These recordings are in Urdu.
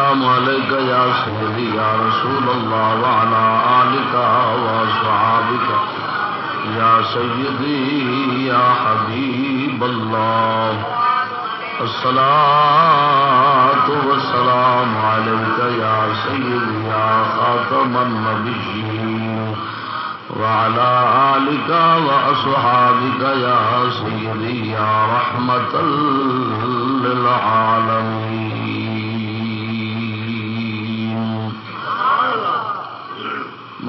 السلام علیک یا سیدی یا رسول اللہ وعلا آلکا وصحابکا یا سیدی یا حبیب اللہ الصلاة والسلام علیک یا سیدی یا خاتم النبیین وعلى آلك وأصحابك يا سيدي، يا رحمة للعالمين.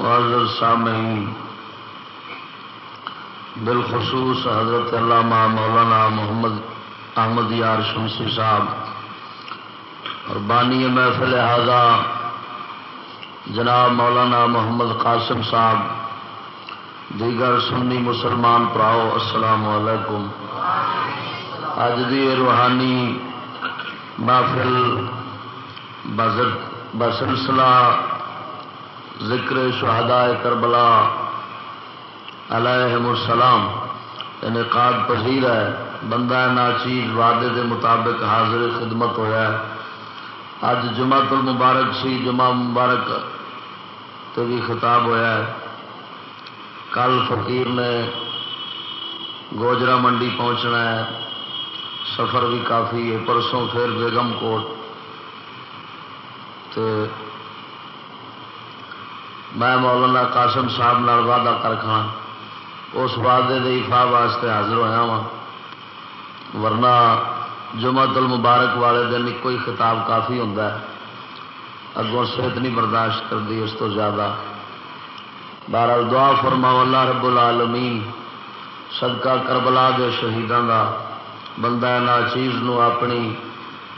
حضرام بالخصوص حضرت علامہ مولانا محمد احمد یار شمسی صاحب اور بانی محفل حاضہ جناب مولانا محمد قاسم صاحب، دیگر سنی مسلمان پراؤ، السلام علیکم۔ اج دی روحانی محفل بسلسلہ ذکر شہداء کربلا علیہ السلام، انعقاد پذیر ہے بندہ ناچیز وعدے دے مطابق حاضر خدمت ہوا اج جمع المبارک، سی جمعہ مبارک تو بھی خطاب ہوا ہے۔ کل فقیر نے گوجرا منڈی پہنچنا ہے۔ سفر بھی کافی ہے۔ پرسوں پھر بیگم کوٹ۔ میں مولانا قاسم صاحب وعدہ کر کھانا اس وعدے کے افا واسطے حاضر ہوا وا ورنہ جمع تل مبارک والے دن ایک ہی خطاب کافی ہوں اگوں صحت نہیں برداشت کرتی اس تو زیادہ۔ بہرحال دعا فرما اللہ رب العالمین، صدقہ کربلا دے شہیدان کا بندہ نا چیز نو اپنی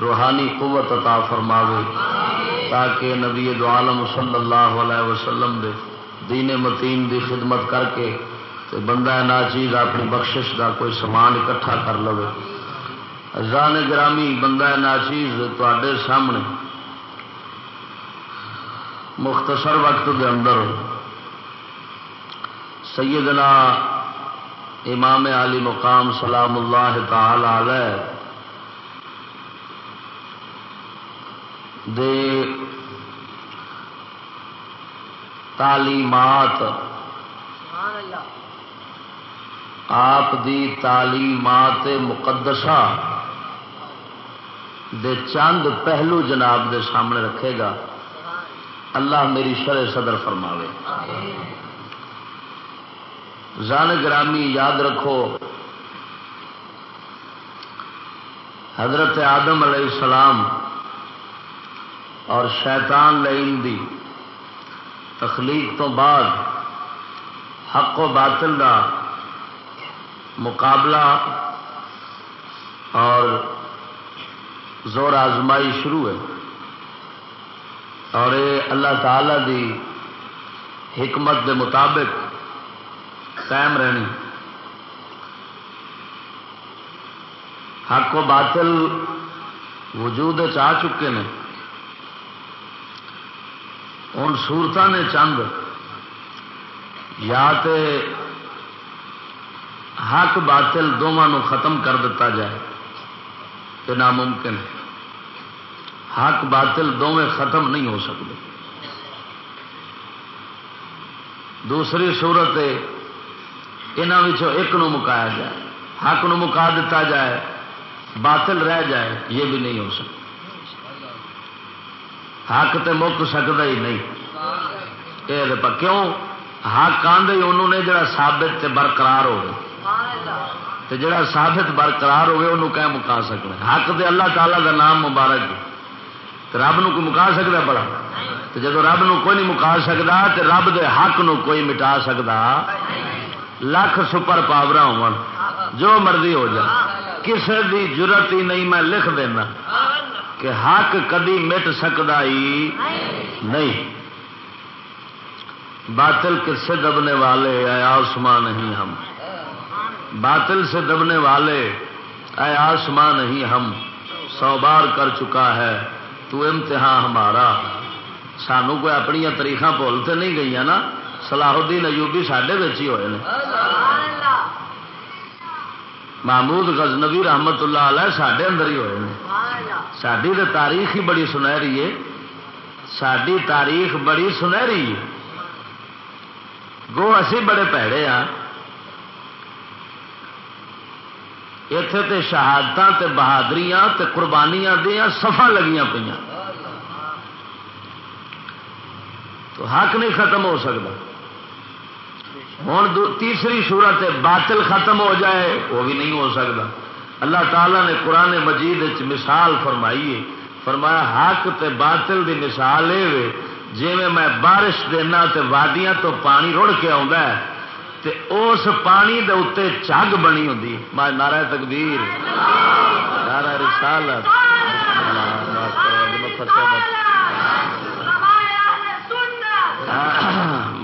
روحانی قوت عطا فرماوے۔ تاکہ نبی دو عالم صلی اللہ علیہ وسلم دے دین متین دی خدمت کر کے تو بندہ نا چیز اپنی بخشش کا کوئی سامان اکٹھا کر لو ران گرامی بندہ نا چیز تے سامنے مختصر وقت کے اندر سیدنا امام علی مقام سلام اللہ تعالی علیہ دے تعلیمات آپ دی تعلیمات مقدسہ دے چند پہلو جناب دے سامنے رکھے گا۔ اللہ میری شرح صدر فرماوے۔ زان گرامی یاد رکھو حضرت آدم علیہ السلام اور شیطان لین دی۔ تخلیق تو بعد حق و باطل کا مقابلہ اور زور آزمائی شروع ہے۔ اور یہ اللہ تعالی دی حکمت دے مطابق قائم رہنی۔ حق و باطل وجود آ چکے ہیں۔ ہوں سورت نے چند یا تے حق باطل دونوں ختم کر دیتا جائے یہ ناممکن ہے۔ حق باطل دونیں ختم نہیں ہو سکتے۔ دوسری صورت یہاں ایک نو مکایا جائے۔ حق نو مکا دیتا جائے، باطل رہ جائے، یہ بھی نہیں ہو سکتا۔ حق تو مک سکتا ہی نہیں۔ یہ کیوں؟ حق آدھے انہوں نے جڑا ثابت تے برقرار ہو تے جڑا ثابت برقرار ہوگی انہوں کہ مکا سکنا حق دے اللہ تعالیٰ دا نام مبارک تو رب نو کوئی مکا سکتا بڑا تو جب رب نو کوئی نہیں مکا سکتا تو رب دے حق نو کوئی مٹا سکتا لکھ سپر پاور ہو جو مرضی ہو جائے کسی دی ضرورت ہی نہیں میں لکھ دینا۔ کہ حق کدی مٹ سکتا ہی نہیں۔ باطل کس سے دبنے والے، اے آسمان نہیں ہم۔ باطل سے دبنے والے، اے آسمان نہیں ہم۔ سو بار کر چکا ہے، تو امتحان ہمارا۔ سانو کوئی اپنی تاریخ بھولتے نہیں گئی نا؟ سلاح الدین ایوبی سڈے ہی ہوئے محمود غزنوی رحمت اللہ علیہ سڈے اندر ہی ہوئے ہیں۔ ساری تو تاریخ ہی بڑی سنہری ہے۔ ساری تاریخ بڑی سنہری ہے۔ گو اسی بڑے پیڑے ہاں۔ اتے تے شہادت تے بہادریاں تے قربانیاں دیا سفا لگیاں پہ تو حق نہیں ختم ہو سکتا۔ ہوں تیسری صورت باطل ختم ہو جائے وہ بھی نہیں ہو سکتا اللہ تعالیٰ نے قرآن مجید مثال فرمائی ہے فرمایا حق تے باطل دی مثال یہ جی میں بارش دینا تے وادیاں تو پانی رڑ کے آتا ہے تے اس پانی دے اتنے چگ بنی ہوتی میں نارا تکبیر نارا رسالت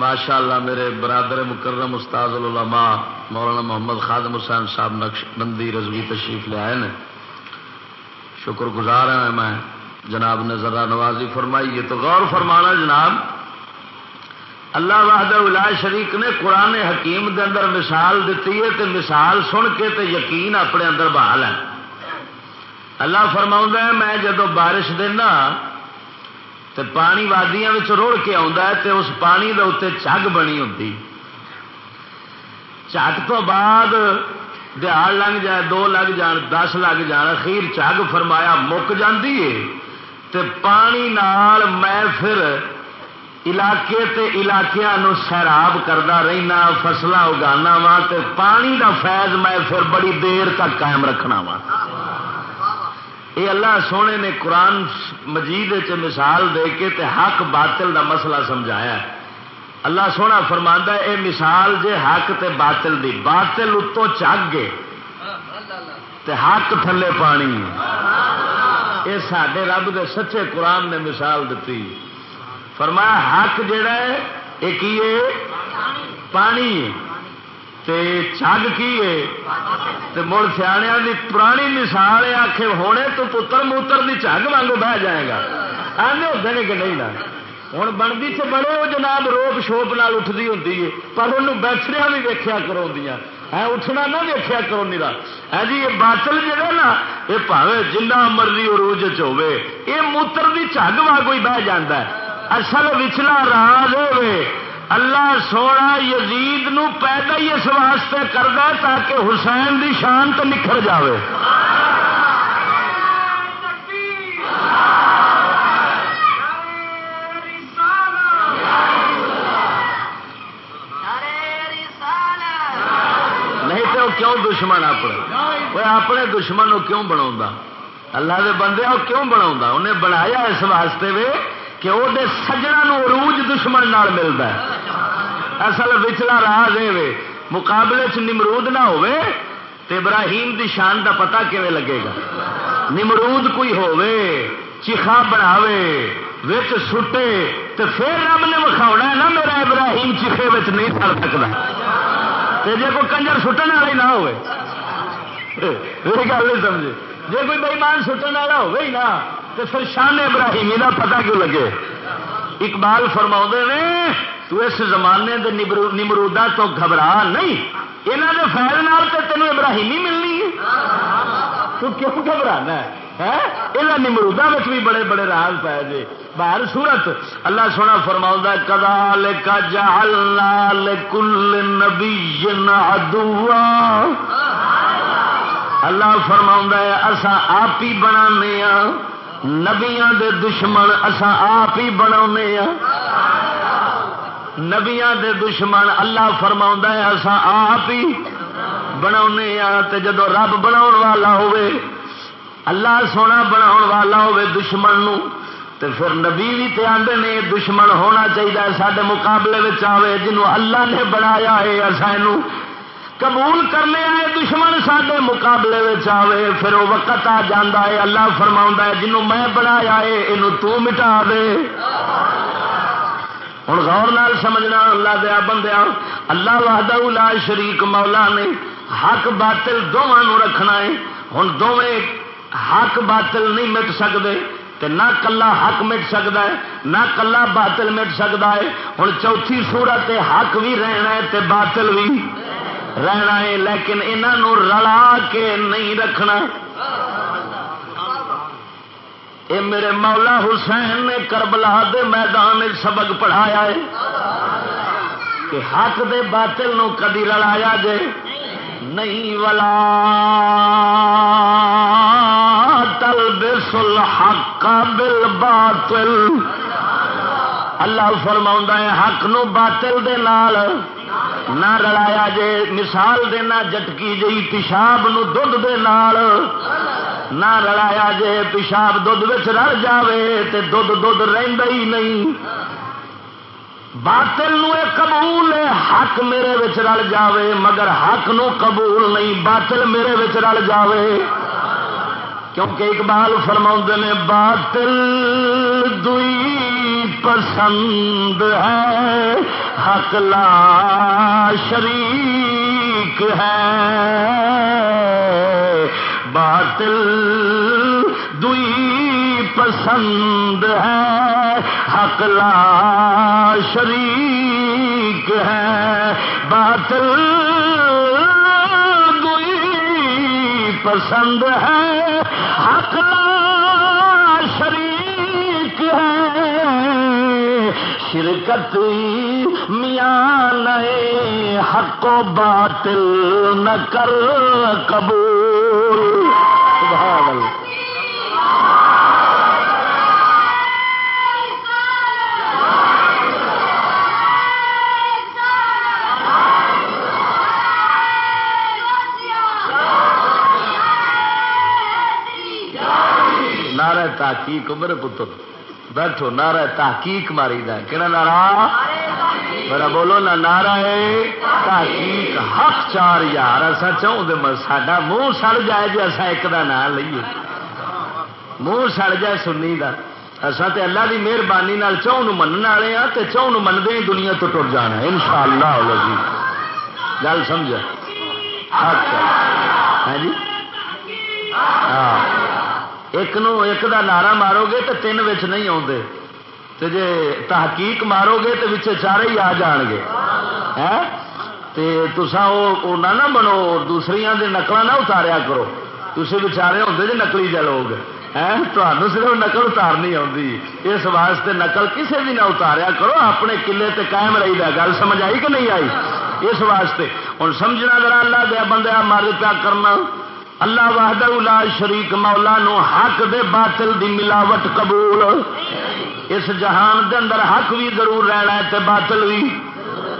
ماشاء اللہ میرے برادر مکرم استاد العلماء مولانا محمد خادم حسین صاحب نقش بندی رضوی تشریف لے آئے شکر گزار ہیں میں۔ جناب نے ذرا نوازی فرمائی ہے تو غور فرمانا جناب۔ اللہ واہد شریک نے قرآن حکیم دے اندر مثال دیتی ہے تے مثال سن کے تے یقین اپنے اندر بحال ہے۔ اللہ فرما ہے، میں جدو بارش دینا تے پانی وادیاں روڑ کے تے اس پانی دے اتنے چگ بنی ہوتی چگ تو بعد دیہڑ لگ جائے، دو لگ جان، دس لگ جان، اخیر چگ فرمایا مک جاتی ہے تے پانی نال میں پھر علاقے تے علاقیاں نو سیراب کرتا رہنا فصل اگانا وا تے پانی دا فیض میں پھر بڑی دیر تک قائم رکھنا وا۔ یہ اللہ سونے نے قرآن مجید مثال دے کے تے حق باطل دا مسئلہ سمجھایا ہے۔ اللہ سونا فرما ہے یہ مثال جے حق تے باطل دی، باطل اتو چگ گے تے حق تھلے پانی۔ یہ سڈے رب دے سچے قرآن نے مثال دیتی فرمایا، حق جڑا ہے یہ کی پانی تے چگ کی ہے؟ مڑ سیا پرانی مثال ہے آخ ہونے تو پتر موتر کی چگ واگ بہ جائے گا۔ آنے ہوتے ہیں کہ نہیں نا؟ ہوں بنتی تو بڑے وہ جناب، روپ شوپ نال اٹھتی ہوتی ہے، پر انہوں بیٹھیا بھی ویخیا کرو ہے ہاں، اٹھنا نہ ویخیا کرو نیرا ہے ہاں جی یہ باطل جہا نا، یہ پاوے جنہ مرضی عروج ہوے یہ موتر کی چگ واگ ہی بہ جا اصل وچلا راز ہوے اللہ سونا یزید نو پیدا ہی اس واسطے کرتا تاکہ حسین دی شان تو نکھر جائے نہیں تو کیوں دشمن اپنے؟ وہ اپنے دشمن کیوں بنا اللہ دے بندے وہ کیوں بنا انہیں بنایا اس واسطے وے کہ وہ سجنا عروج دشمن ملتا ہے۔ اصل وچلا راز ہے مقابلے چ نمرود نہ ہوئے تے ابراہیم دی شان دا پتہ کیویں لگے گا۔ نمرود کوئی ہووے، چیخا بناوے سٹے تو پھر رب نے وکھاؤنا نا میرا ابراہیم چیخے نہیں سڑ سکتا۔ جی کوئی کنجر سٹن والا ہی نہ ہوئے میری گل نہیں سمجھے۔ جی کوئی بےمان سٹن والا ہوئے ہی تو پھر شان ابراہیمی کا پتا کیوں لگے؟ اقبال فرما نے تو اس زمانے کے نمرودا تو گھبرا نہیں۔ یہاں کے فیل تو تینوں ابراہیمی ملنی ہے۔ تو کیوں گھبرانا ہے؟ یہ نمرودا بھی بڑے بڑے راز پائے جی باہر سورت اللہ سونا فرما کدال کا کل نبی اللہ فرما ہے اصا آپ ہی بنا ہاں۔ نبیا دے دشمن اصا آپ ہی بنا ہاں۔ نبیا دے دشمن اللہ فرما ہے اصا آپ ہی بنا ہاں، جدو رب بنا والا ہوئے اللہ سونا بنا والا ہوئے دشمن نو تو پھر نبی بھی تے آدھے نے دشمن ہونا چاہیے سارے مقابلے میں آئے جنہوں اللہ نے بنایا ہے سان قبول کرنے آئے دشمن سارے مقابلے میں آئے پھر وہ وقت آ جا ہے، اللہ فرما ہے، جنوں میں بنایا ہے یہ مٹا دے۔ ہوں غور نال سمجھنا، اللہ دیا بندیا، اللہ وحدہ لا شریک مولا نے حق باطل دونوں رکھنا ہے۔ ہوں دونیں حق باطل نہیں مٹ سکتے نہ کلا حق مٹ سکتا ہے، نہ کلا باطل مٹ سکتا ہے۔ ہوں چوتھی سورت حق بھی رہنا ہے تے باطل بھی رہنا ہے، لیکن انہوں رلا کے نہیں رکھنا۔ اے میرے مولا حسین نے کربلا دے میدان سبق پڑھایا ہے کہ حق دے باطل نو کدی رلایا جے نہیں، ولا تلبس الحق بالباطل اللہ فرما ہے، حق نو باطل دے نال نہ رلایا جے، مثال دینا جٹکی جی پیشاب نو دھد دے نال نہ رلایا جے، پیشاب دھد رل جاوے تے دھد دھد رہندا ہی نہیں۔ باطل نو قبول ہے، حق میرے وچ رل جاوے، مگر حق نو قبول نہیں، باطل میرے وچ رل جاوے۔ کیونکہ اقبال فرما نے باطل دئی پسند ہے، حق لا شریک ہے۔ باطل دئی پسند ہے، حق لا شریک ہے۔ باطل پسند ہے، حق لا شریک ہے۔ شرکت میاں نئے، حق و باطل نہ کر قبول۔ سبحان اللہ۔ نعرہ تحقیق میرے پتر۔ بیٹھو، نعرہ تحقیق ماری دا کہنا نارا میرا بولو نہ نعرہ ہے تحقیق حق چار یار۔ اصا چاہتے ساڈا منہ سڑ جائے جی اصا ایک دا نام لیے منہ سڑ جائے سنی دا۔ اصا تے اللہ کی مہربانی نال چون منع والے ہاں تے چون منگے ہی دنیا تو ٹر جانا ان شاء اللہ گل سمجھ حق ہے۔ ہاں جی؟ ہاں۔ ایک نو ایک دا نعرہ مارو گے تو تین بچ نہیں آتے تے جے تحقیق مارو گے تو بچے چارے ہی آ جان گے۔ تسا وہ نہ بنو دوسری نقل نہ اتاریا کرو۔ تھی بچارے ہوتے جی نقلی جے لوگ۔ تمہیں صرف نقل اتارنی آتی اس واسطے نقل کسی بھی نہ اتاریا کرو اپنے کلے تے قائم رہی دا۔ گل سمجھ آئی کہ نہیں آئی؟ اس واسطے۔ ہوں سمجھنا ذرا اللہ دیا بندہ مر پیا کرنا۔ اللہ وحدہ لا شریک مولا نو حق دے باطل دی ملاوٹ قبول۔ اس جہان دے اندر حق بھی ضرور رہنا ہے تے باطل بھی۔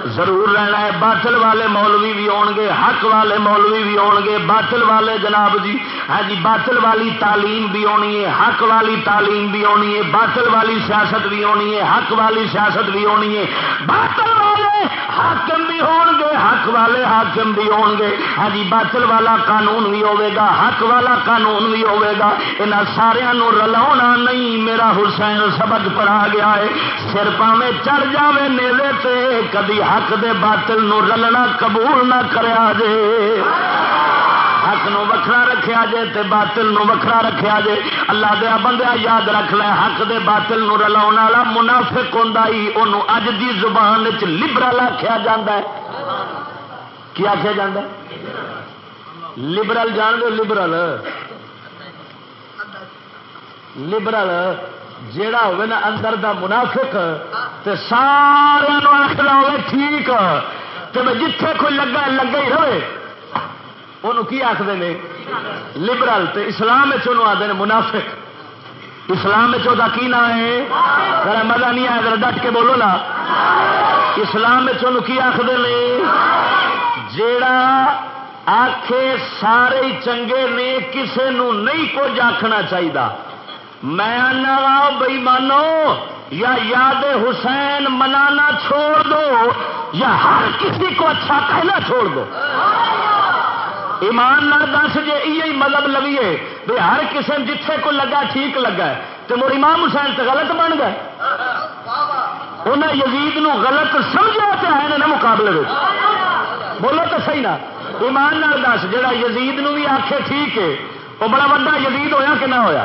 ضرور رہنا ہے۔ باطل والے مولوی بھی آن گے، حق والے مولوی بھی آن گے۔ باطل والے جناب جی ہاں جی باطل والی تعلیم بھی آنی ہے، حق والی تعلیم بھی آنی ہے، باطل والی سیاست بھی آنی ہے، حق والی سیاست بھی آنی ہے۔ باطل والے حاکم بھی ہون گے، حق والے حاکم بھی ہون گے۔ ہاں جی باطل والا قانون بھی ہوے گا، حق والا قانون بھی ہوے گا۔ یہاں سارا رلا نہیں، میرا حسین سبق پڑھا گیا ہے۔ سر پاوے چڑھ جاوے نیلے تے، کدی حق دے باطل نو رلنا قبول نہ کریا جے۔ حق نو وکھرا رکھیا جے تے باطل نو وکھرا رکھیا جے۔ اللہ دیا بندیا یاد رکھ لے، حق دے باطل نو رلاؤ والا منافق ہوں انہوں اج دی زبان چ لبرل آخیا جا کی آخیا جا لبرل جان دو لبرل۔ لبرل۔ جیڑا ہوئے نا اندر دا منافق، تے سارے آخر ہوئے ٹھیک، تے جتھے کوئی لگا لگا ہی رہے۔ انہوں کی آخر نے؟ لبرل، تے اسلام آتے ہیں منافق۔ اسلام کی نام ہے؟ میرا مزہ نہیں آیا ڈٹ کے بولو نا۔ اسلام کی آخر نے؟ جیڑا آخے سارے چنگے نے، کسے نو نہیں کچھ آخنا چاہیے میں آنا مانو یا یاد حسین منانا چھوڑ دو، یا ہر کسی کو اچھا کہنا چھوڑ دو۔ ایمان دس جی یہ مطلب لویے بھائی ہر قسم جتھے کو لگا ٹھیک لگا ہے تو مڑ امام حسین تو غلط بن گئے۔ انہیں یزید نو غلط سمجھا تو ہے نا مقابلے میں بولو تو صحیح نا۔ ایمان نہ دس جا یزید نو بھی آخے ٹھیک ہے وہ بڑا وا یزید ہویا کہ نہ ہویا؟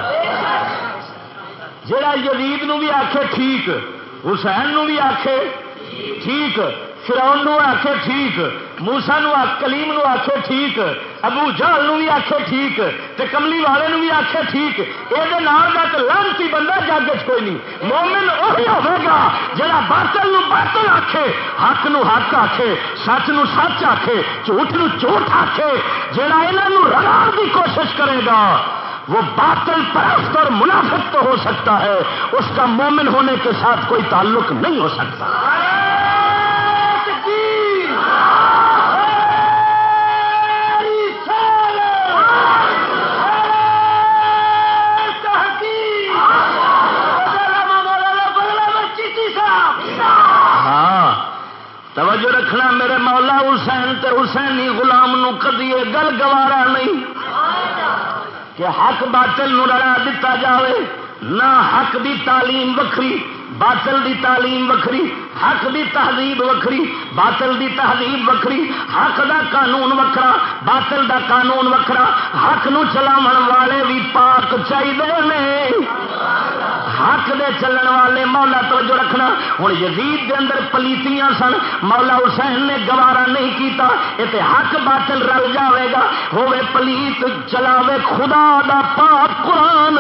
جا یزید نو بھی آخے ٹھیک، حسین نو بھی آخے ٹھیک فراؤن آخے ٹھیک موسا کلیم نو آخے ٹھیک، ابو جہل بھی آخے ٹھیک، تے کملی والے نو بھی آخے ٹھیک یہ لانتی بندہ جگ کوئی نہیں مومن وہی ہوگا جا باطل نو باطل آخے حق نو حق آخے سچ نو سچ آخے جھوٹ نو جھوٹ آخے جہاں یہاں رلا کی کوشش کرے گا۔ وہ باطل پرست اور منافق تو ہو سکتا ہے، اس کا مومن ہونے کے ساتھ کوئی تعلق نہیں ہو سکتا۔ ہاں، توجہ رکھنا میرے مولا حسین، تے حسینی غلام نو کدی گل گوارا نہیں۔ کہ حق باطل نو لڑا دیتا جاوے، نہ حق دی تعلیم وکری باطل دی تعلیم وکری حق دی تہذیب وکری باطل دی تہذیب وکری حق دا قانون وکرا باطل دا قانون وکرا حق نو چلاون والے بھی پاک چاہیے حق دے چلن والے مولا توجہ رکھنا۔ ہوں یزید دے اندر پلیتیاں سن، مولا حسین نے گوارا نہیں کیتا یہ حق باطل رل جاوے گا۔ ہوے پلیت چلاوے خدا دا پاک قرآن۔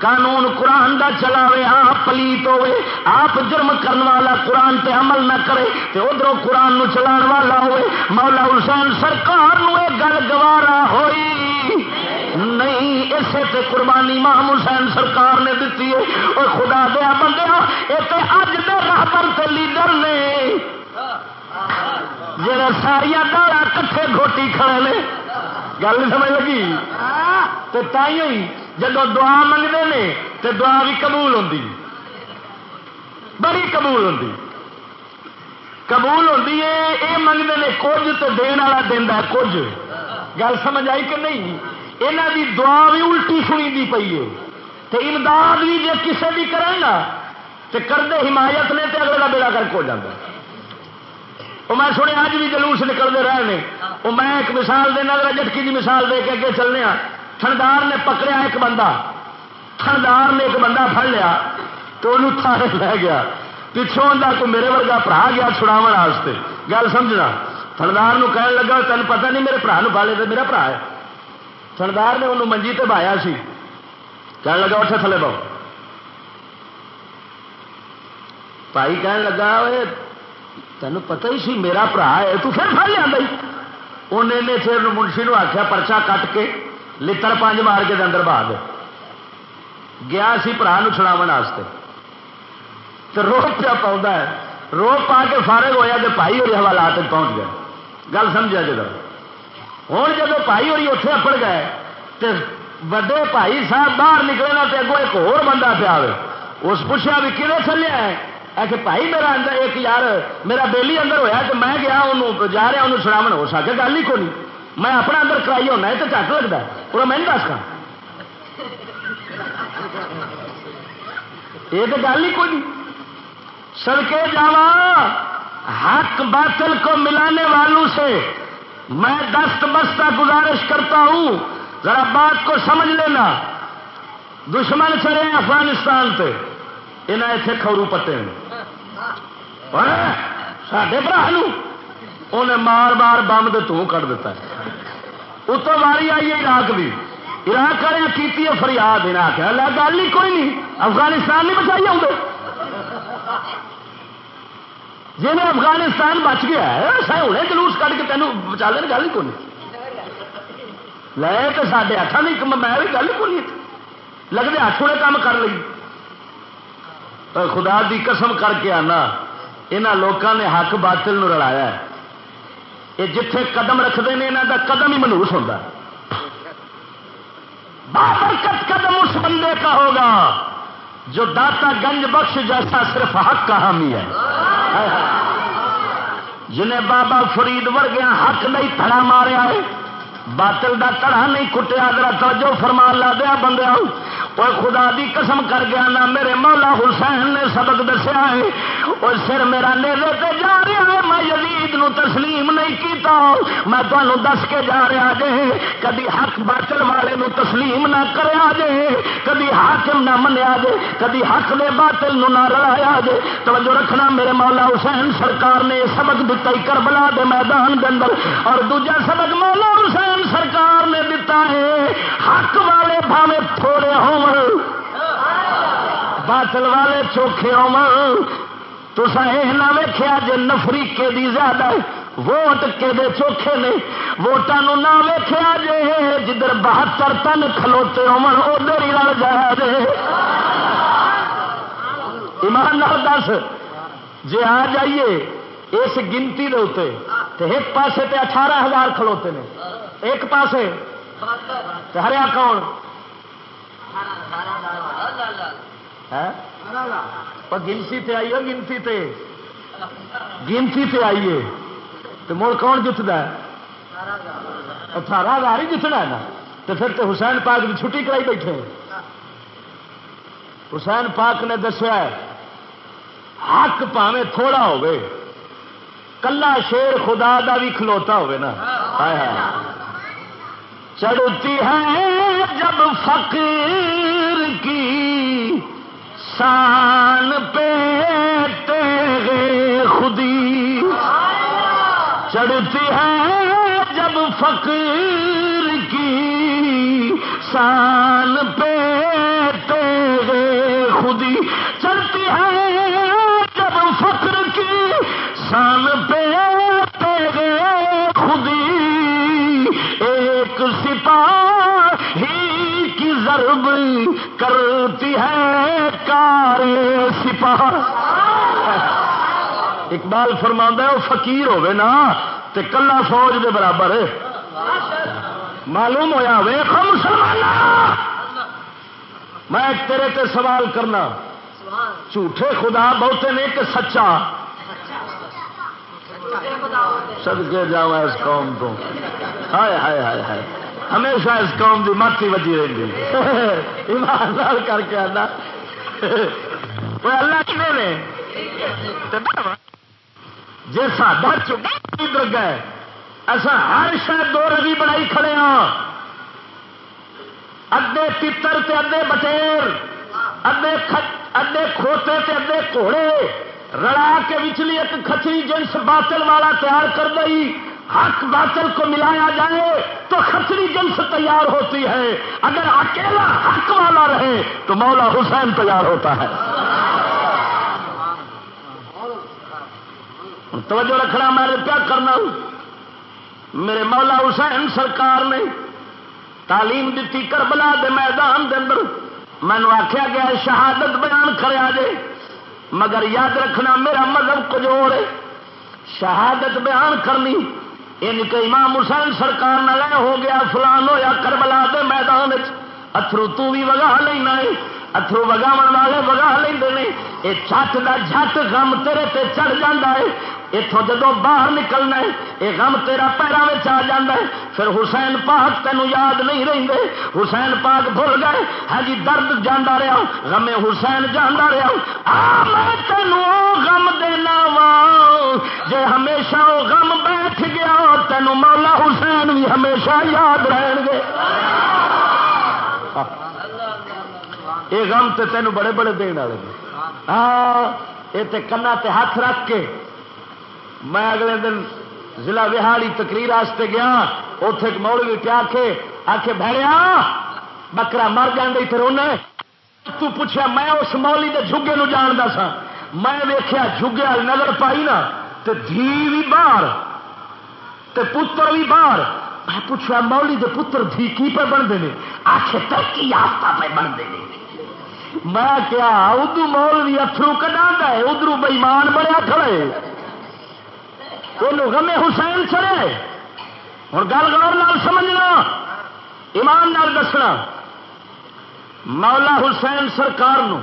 قانون قرآن دا چلاوے، آپ پلیت ہوے آپ جرم کرنے والا قرآن تے عمل نہ کرے، تے ادھر قرآن نو چلان والا ہوئے مولا حسین سرکار نو گل گوارا ہوئی۔ نہیں، اسے تے قربانی ماہ حسین سرکار نے دیتی ہے۔ اور خدا دیا بندہ یہ اج دے راہبر تے لیڈر نے۔ جڑا ساریا دالا کٹھے گھوٹی کھڑے نے۔ گل نہیں سمجھ لگی؟ تو تھی جب دعا منگتے ہیں تو دعا بھی قبول ہوتی بڑی قبول ہوتی قبول ہوتی ہے یہ منگتے ہیں کچھ تو دن والا دینا کچھ۔ گل سمجھ آئی کہ نہیں؟ یہاں دی دعا بھی الٹی سنی دی پی ہے۔ تو امداد بھی جی کسی بھی کرے گا تو کرتے حمایت نے تو اگلے کا بیڑا کر ہو جاتا وہ میں سنیا اج بھی جلوس نکلتے رہے ہیں وہ میں ایک مثال دینا جٹکی کی مثال دے کے اگے چلنے تھندار نے پکڑیا ایک بندہ۔ تھندار نے ایک بندہ پڑ لیا تو انہوں تھارے لے گیا۔ پچھوں کو میرے ورگا برا گیا چھڑاو واسطے گل سمجھنا؟ تھندار کہنے لگا تین پتہ نہیں میرے برا پالے تو میرا برا ہے۔ تھندار نے انہوں منجی تے بایا سی۔ کہنے لگا اٹھے تھلے بہو۔ بھائی کہنے لگا تین پتہ ہی سی میرا برا ہے، تو پھر پڑ لیا انہیں نے پھر منشی نو آخیا پرچا کٹ کے لڑ پانچ مار کے اندر بہا دے۔ گیا سی برا چھڑاو واسطے تو روپ پیا پاؤں ہے۔ روپ پا کے فارغ ہوا تو بھائی ہوئی حوالات پہنچ گئے۔ گل سمجھا جب ہوں جب بھائی ہوئی اتے اپڑ گئے تو وڈے بھائی صاحب باہر نکلے نا تو اگوں ایک اور بندہ پیا اس پوچھا بھی کھے چلے ہے بھائی میرا اندر ایک یار، میرا بیلی اندر ہویا تو میں گیا انہوں جا رہا انہوں سناو ہو سکے گل ہی کو نہیں میں اپنا اندر کرائی ہونا ہے تو چٹ لگتا ہے۔ پورا میں دس کا یہ تو گل ہی کوئی نہیں سڑکے جاوا حق باطل کو ملانے والوں سے میں دست بستہ گزارش کرتا ہوں، ذرا بات کو سمجھ لینا۔ دشمن چڑے افغانستان پہ یہاں اتنے خورو پتے سڈے برا انہیں مار مار بمب تو کٹ دیتا ہے۔ اتوں واری آئی ہے عراق بھی عراق والے کی فریاد عراق گل ہی کوئی نہیں، افغانستان نہیں بچائی آؤں جی افغانستان بچ گیا ہے ہوں، جلوس کٹ کے تینوں بچا لیں گل ہی کون لے تو سارے ہاتھوں میں بھی گل ہی کون لگتے ہاتھ نے کام کر لی خدا دی قسم کر کے آنا یہاں لوگوں نے حق باطل رلایا ہے۔ یہ جتھے قدم رکھتے ہیں یہاں کا قدم ہی منوس ہوتا بابرکت قدم اس بندے کا ہوگا۔ جو داتا گنج بخش جیسا صرف حق کا حامی ہے۔ جنہیں بابا فرید ورگیا حق نہیں تھڑا ماریا ہے باطل دا تڑا نہیں کٹیا، ذرا توجہ فرمان لا دیا بندے وہ خدا دی قسم کر گیا نا، میرے مولا حسین نے سبق دسیا ہے۔ اور سر میرا نیلے تے جا رہا ہے، میں یزید نو تسلیم نہیں کیتا۔ میں تمہوں دس کے جا رہا جے، کدی حق باطل والے نو تسلیم نہ کریا جے، کدی حاکم نہ منیا جے، کدی حق دے باطل نو نہ رلایا جے۔ توجہ رکھنا میرے مولا حسین، سرکار نے سبق دتا کربلا دے میدان دے اندر۔ اور دوجا سبق مولا حسین سرکار نے دتا ہے، حق والے بھاوے تھوڑے ہوں باطل والے چوکھے ہوسا یہ نہ ویخیا جی نفریقے دی زیادہ ووٹ کے دے چوکھے نے ووٹان نہ ویخیا جی جدھر بہتر تن کھلوتے ادھر ہی رل جایا جے۔ ایمان دس جی آ جائیے اس گنتی دے اتنے ایک پاسے تے اٹھارہ ہزار کھلوتے نے۔ ایک پاسے ہریا کون؟ گنتی تے آئیے، گنتی تے۔ گنتی تے آئیے۔ تو مڑ کون جتنا اٹھارہ ہزار ہی جتنا ہے نا؟ تو پھر تو حسین پاک کی چھٹی کرائی بیٹھے۔ حسین پاک نے دسیا حق پاوے تھوڑا ہوئے کلا شیر خدا دا بھی کھلوتا ہوئے نا۔ چڑھتی ہے جب فقیر کی شان پہ تیرے خودی۔ چڑھتی ہے جب فقیر کی شان پہ تیرے خودی۔ چڑھتی ہے جب فقر کی شان پہ ضرب کرتی ہے کار سپاہ۔ اقبال فرما ہے، وہ فقیر ہوے نا، تے کلا فوج دے برابر معلوم ہویا ویخ مسلمان میں تیرے تے سوال کرنا۔ جھوٹے خدا بہتے نے کہ سچا؟ سد کے جا اس قوم کو ہائے ہائے ہائے ہائے۔ ہمیشہ اس قوم کی ماتی وجی رہی ایماندار کر کے آنا۔ وہ اللہ کھنے نے؟ جی ساڈا چکا درگا ہے ایسا ہر شاید دو رگی بنائی کھڑے ہاں۔ ادے پتر تے ادے بٹیر ادے ادے کھوتے تے ادے گھوڑے رڑا کے وچلی ایک کچری جنس باطل والا تیار کر دئی۔ حق باطل کو ملایا جائے تو کچری جنس تیار ہوتی ہے۔ اگر اکیلا حق والا رہے تو مولا حسین تیار ہوتا ہے۔ توجہ رکھنا، میں نے کیا کرنا؟ ہوں میرے مولا حسین سرکار نے تعلیم دیتی کربلا دے میدان دے اندر۔ مینو آخیا گیا شہادت بیان کریا جے مگر یاد رکھنا، میرا مذہب کجور ہے۔ شہادت بیان کرنی ان کے امام حسین سرکار نہ ہو گیا فلان، ہویا کربلا دے میدان اترو تو بھی وگا لینا ہے اترو وگاو والے وگا لیں یہ چھت کا جھٹ غم تیرے تے چڑھ جا ہے۔ اتوں جدو باہر نکلنا ہے یہ غم تیرا پیروں میں آ جا ہے۔ پھر حسین پاک تینوں یاد نہیں رہتے حسین پاک بھول گئے ہاں جی درد جانا رہا غم حسین جانا رہا آ، میں تینوں غم دینا وا جے ہمیشہ وہ غم بیٹھ گیا، تینوں مولا حسین بھی ہمیشہ یاد رہن گے۔ یہ غم تے تینوں بڑے بڑے دن والے ہاں یہ کنا تے ہاتھ رکھ کے میں اگلے دن ضلع وہاڑی تقریر واسطے گیا اتے ایک موڑ بھی پیا کے آ کے بہریا بکرا مر جانے پھر انہیں تو پوچھا میں اس مولی کے جگے نو جانتا سا میں ویخیا جگے والی نظر پائی نا تو دھی بھی باہر، تے پتر بھی باہر۔ میں پوچھا مولی دے پتر دھی کی پہ بنتے ہیں آخر ترقی یافتہ پہ بنتے ہیں میں کیا ادو مول بھی اترو کٹا ہے ادھر بئیمان بڑا کھڑے غم حسین چڑے ہوں گل غور نال سمجھنا ایمان نال دسنا۔ مولا حسین سرکار نو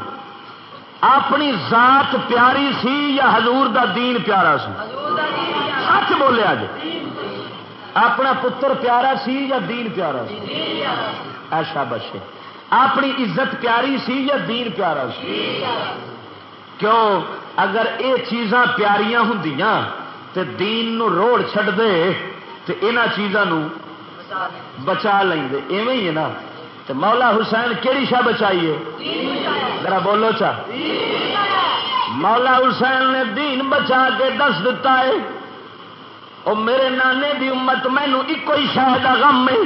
اپنی ذات پیاری سی یا حضور دا دین پیارا سی؟ سچ بولیا جی اپنا پتر پیارا سی یا دین پیارا سی؟ ایسا بچے اپنی عزت پیاری سی یا دین پیارا سی؟ کیوں؟ اگر یہ چیزاں پیاریاں ہوں تے دین نو روڑ چھڑ دے تے اینا چیزاں بچا لیں دے ایویں ہی ہے نا۔ تے مولا حسین کیڑی شاہ بچائیے ذرا بولو چا۔ مولا حسین نے دین بچا کے دس دتا ہے۔ او میرے نانے دی امت مینو ایک ہی شاہ دا غم ہے۔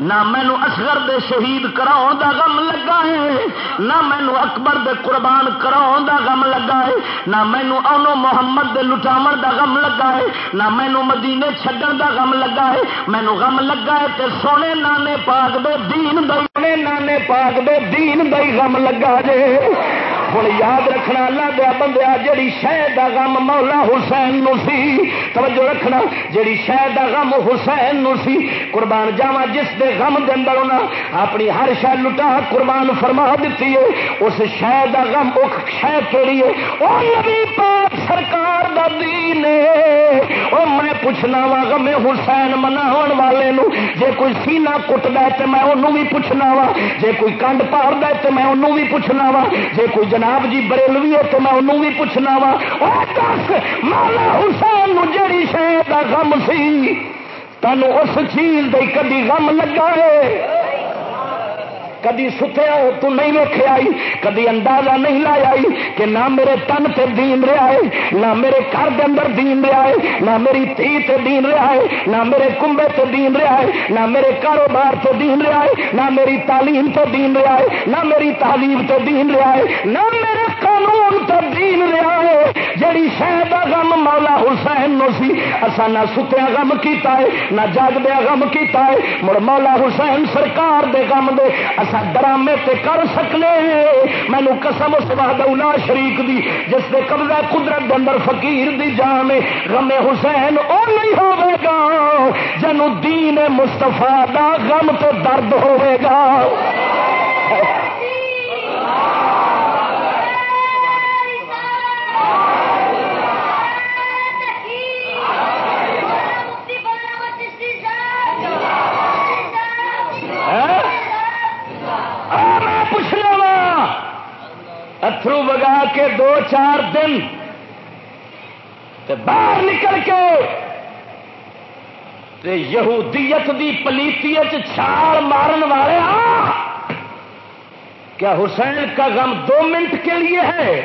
نہ مینو اصغر دے شہید کراؤ دا غم لگا ہے، نہ مینو اکبر دے قربان کراؤ دا غم لگا ہے، نہ مینو اونو محمد دے لٹاو دا غم لگا ہے، نہ مینو مدینے چھڈن دا غم لگا ہے۔ مینو غم لگا ہے تے سونے نانے پاک دے دین دے نانے پاک دے دین دے غم لگا جے۔ ہوں یاد رکھنا اللہ دیا بندیا جہی شہ کا غم مولا حسین نو سی، توجہ رکھنا جہی شہ کا غم حسین نو سی، قربان جاوا جس دے غم دے اندر انہیں اپنی ہر شہ لٹا قربان فرما دیتی ہے، اس شہ کا غم، اس شہ کہڑی ہے؟ وہ نبی پاک سرکار دا دین او میں پوچھنا وا غم حسین مناو والے نو، جے کوئی سینہ کٹ دے تو میں انہوں بھی پوچھنا وا جے کوئی کنڈ پار دے تو میں انہوں بھی پوچھنا وا جے کوئی جناب جی بریلوی ہے تو میں انہوں بھی پوچھنا وا۔ دس، مولا حسین جڑی شہر کا غم سی تین اس چیز دے کدی غم لگا ہے۔ کدی ستیا تو نہیں ویخ آئی، کدی اندازہ نہیں لایا کہ نہ میرے تن تے دین رہا ہے، نہ میرے گھر کے اندر دین رہا ہے، نہ میری تھی تے دین رہا ہے، نہ میرے کنبے تے دین رہا ہے، نہ میرے کاروبار تے دین رہا ہے، نہ میری تعلیم تے دین رہا ہے، نہ میری تعلیم تے دین رہا ہے، نہ میرے قانون تے دین رہا ہے جڑی شاید غم مولا حسین نو سی اصا نہ ستیا غم کیتا ہے، نہ جاگدیا غم کیتا ہے، مڑ مولا حسین سرکار دے غم دے اصا ڈرامے تے کر سکنے مینو قسم اس بہادلا شریک دی، جس نے قبضہ قدرت دے اندر فقیر دی جان غم حسین او نہیں ہوے گا، جنو دین مستفا دا غم تو درد ہوے گا۔ کے دو چار دن باہر نکل کے تے یہودیت دی پلیتیت چھال مارن والے کیا حسین کا غم دو منٹ کے لیے ہے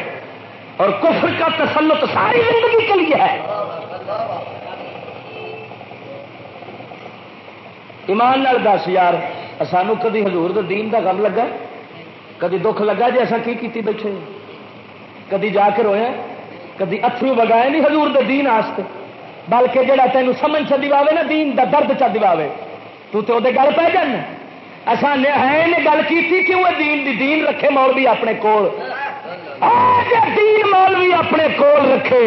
اور کفر کا تسلط ساری زندگی کے لیے ہے؟ ایمان لال دس یار، سانو کدی حضور دین دا غم لگا؟ کدی دکھ لگا جی اصا کی بیٹھے کدی جا کے رویا کدی اترو بگائے نہیں ہزور دین آستے۔ بلکہ جڑا تینوں سمجھ چ دے نا دین دا درد چ دے تو تے وہ گل پہ جانا اصا ہے نے گل کی کیوں دین دی دین رکھے مولوی اپنے کول۔ دین مولوی اپنے کول رکھے۔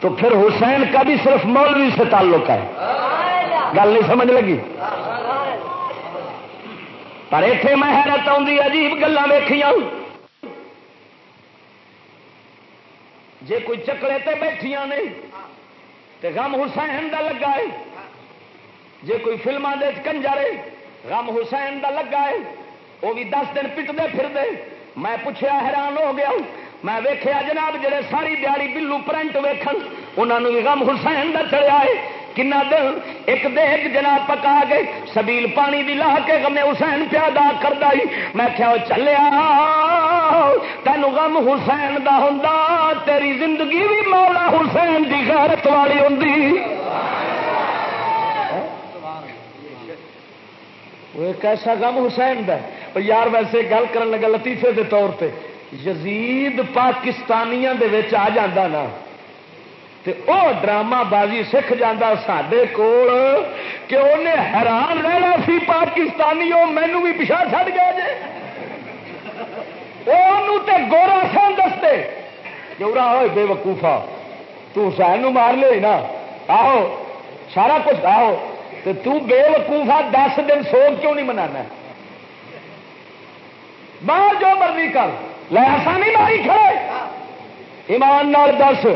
تو پھر حسین کا بھی صرف مولوی سے تعلق ہے۔ گل نہیں سمجھ لگی؟ پر اتے میں حیرت آئی عجیب گلیں ویخیا جے کوئی چکلے تے بیٹھیاں نے، تے غم حسین دا لگا ہے۔ جے کوئی فلما دے کنجرے غم حسین دا لگا ہے۔ وہ بھی دس دن پٹتے پھرتے میں پوچھا حیران ہو گیا میں ویخیا جناب جڑے ساری دیہی بلو پرنٹ ویکھن انہوں بھی غم حسین دا چڑیا ہے۔ کنا دن ایک دیکھ جناب پکا گئے سبیل پانی دی لا کے غم حسین پیادا کرتا ہی میں کیا چلیا تین غم حسین دا ہوں تیری زندگی بھی مولا حسین دی غیرت والی ہوں ایک ایسا غم حسین دا یار ویسے گل کر لگا لطیفے دے طور پہ یزید پاکستانیاں دے وچ آ جاندہ نا تے او ڈرامہ بازی سکھ جانا سڈے کول کہ انہیں حیران رہنا سی پاکستانی وہ مینو بھی پچھا چڑ گیا جی تے گورا سن دستے۔ جورا ہوئے بے وقوفا تین مار لے نا۔ آہو، سارا کچھ آہو تو تو بے وقوفا دس دن سوگ کیوں نہیں منانا؟ باہر جو مرضی کر۔ لے نہیں ماری کھڑے۔ ایمان نال دس۔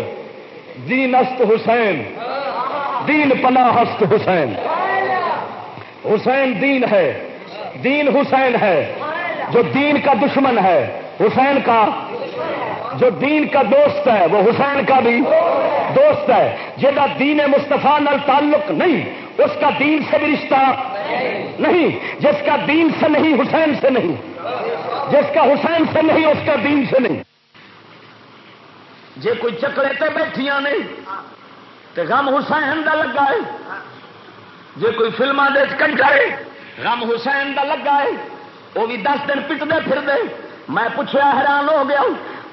دین است حسین. دین پناہ ہست حسین. حسین دین ہے. دین حسین ہے. جو دین کا دشمن ہے. حسین کا جو دین کا دوست ہے، وہ حسین کا بھی دوست ہے. جہاں دین مستفا نال تعلق نہیں، اس کا دین سے بھی رشتہ نہیں. جس کا دین سے نہیں، حسین سے نہیں. جس کا حسین سے نہیں، اس کا دین سے نہیں. جے کوئی چکلے تے بیٹھیاں نے تے غم حسین دا لگا ہے۔ جے کوئی فلما دے ہے، غم حسین دا لگا ہے۔ وہ بھی دس دن پٹتے پھر دے میں پوچھا حیران ہو گیا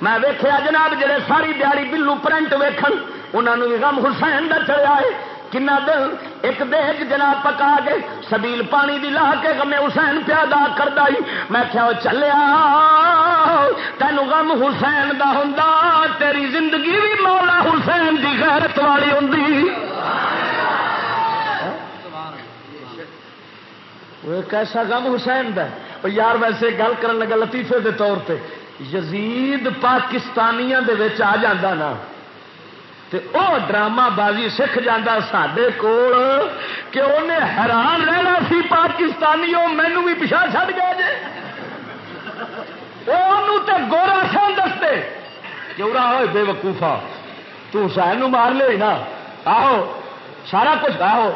میں ویخیا جناب جڑے ساری دیہی بلو پرنٹ ویکھن انہوں بھی غم حسین دا چڑیا ہے۔ کنا دل ایک دیکھ جناب پکا کے سبیل پانی دی لا کے گمے حسین پیادا کردا ہی میں کیا چلیا تین غم حسین دا ہوں تیری زندگی بھی مولا حسین دی غیرت والی ہوں کیسا غم حسین دا یار ویسے گل کرن لگا لطیفے دے طور پہ یزید پاکستانیاں دے وچ آ جاندہ نا تے او ڈرامہ بازی سکھ جانا سڈے کول کہ انہیں حیران رہنا سی پاکستانی وہ مینو بھی پچھا چڑ گیا جی تے گورا سن دستے کیورا ہوئے بے وقوفا تین مار لے نا۔ آہو، سارا کچھ آہو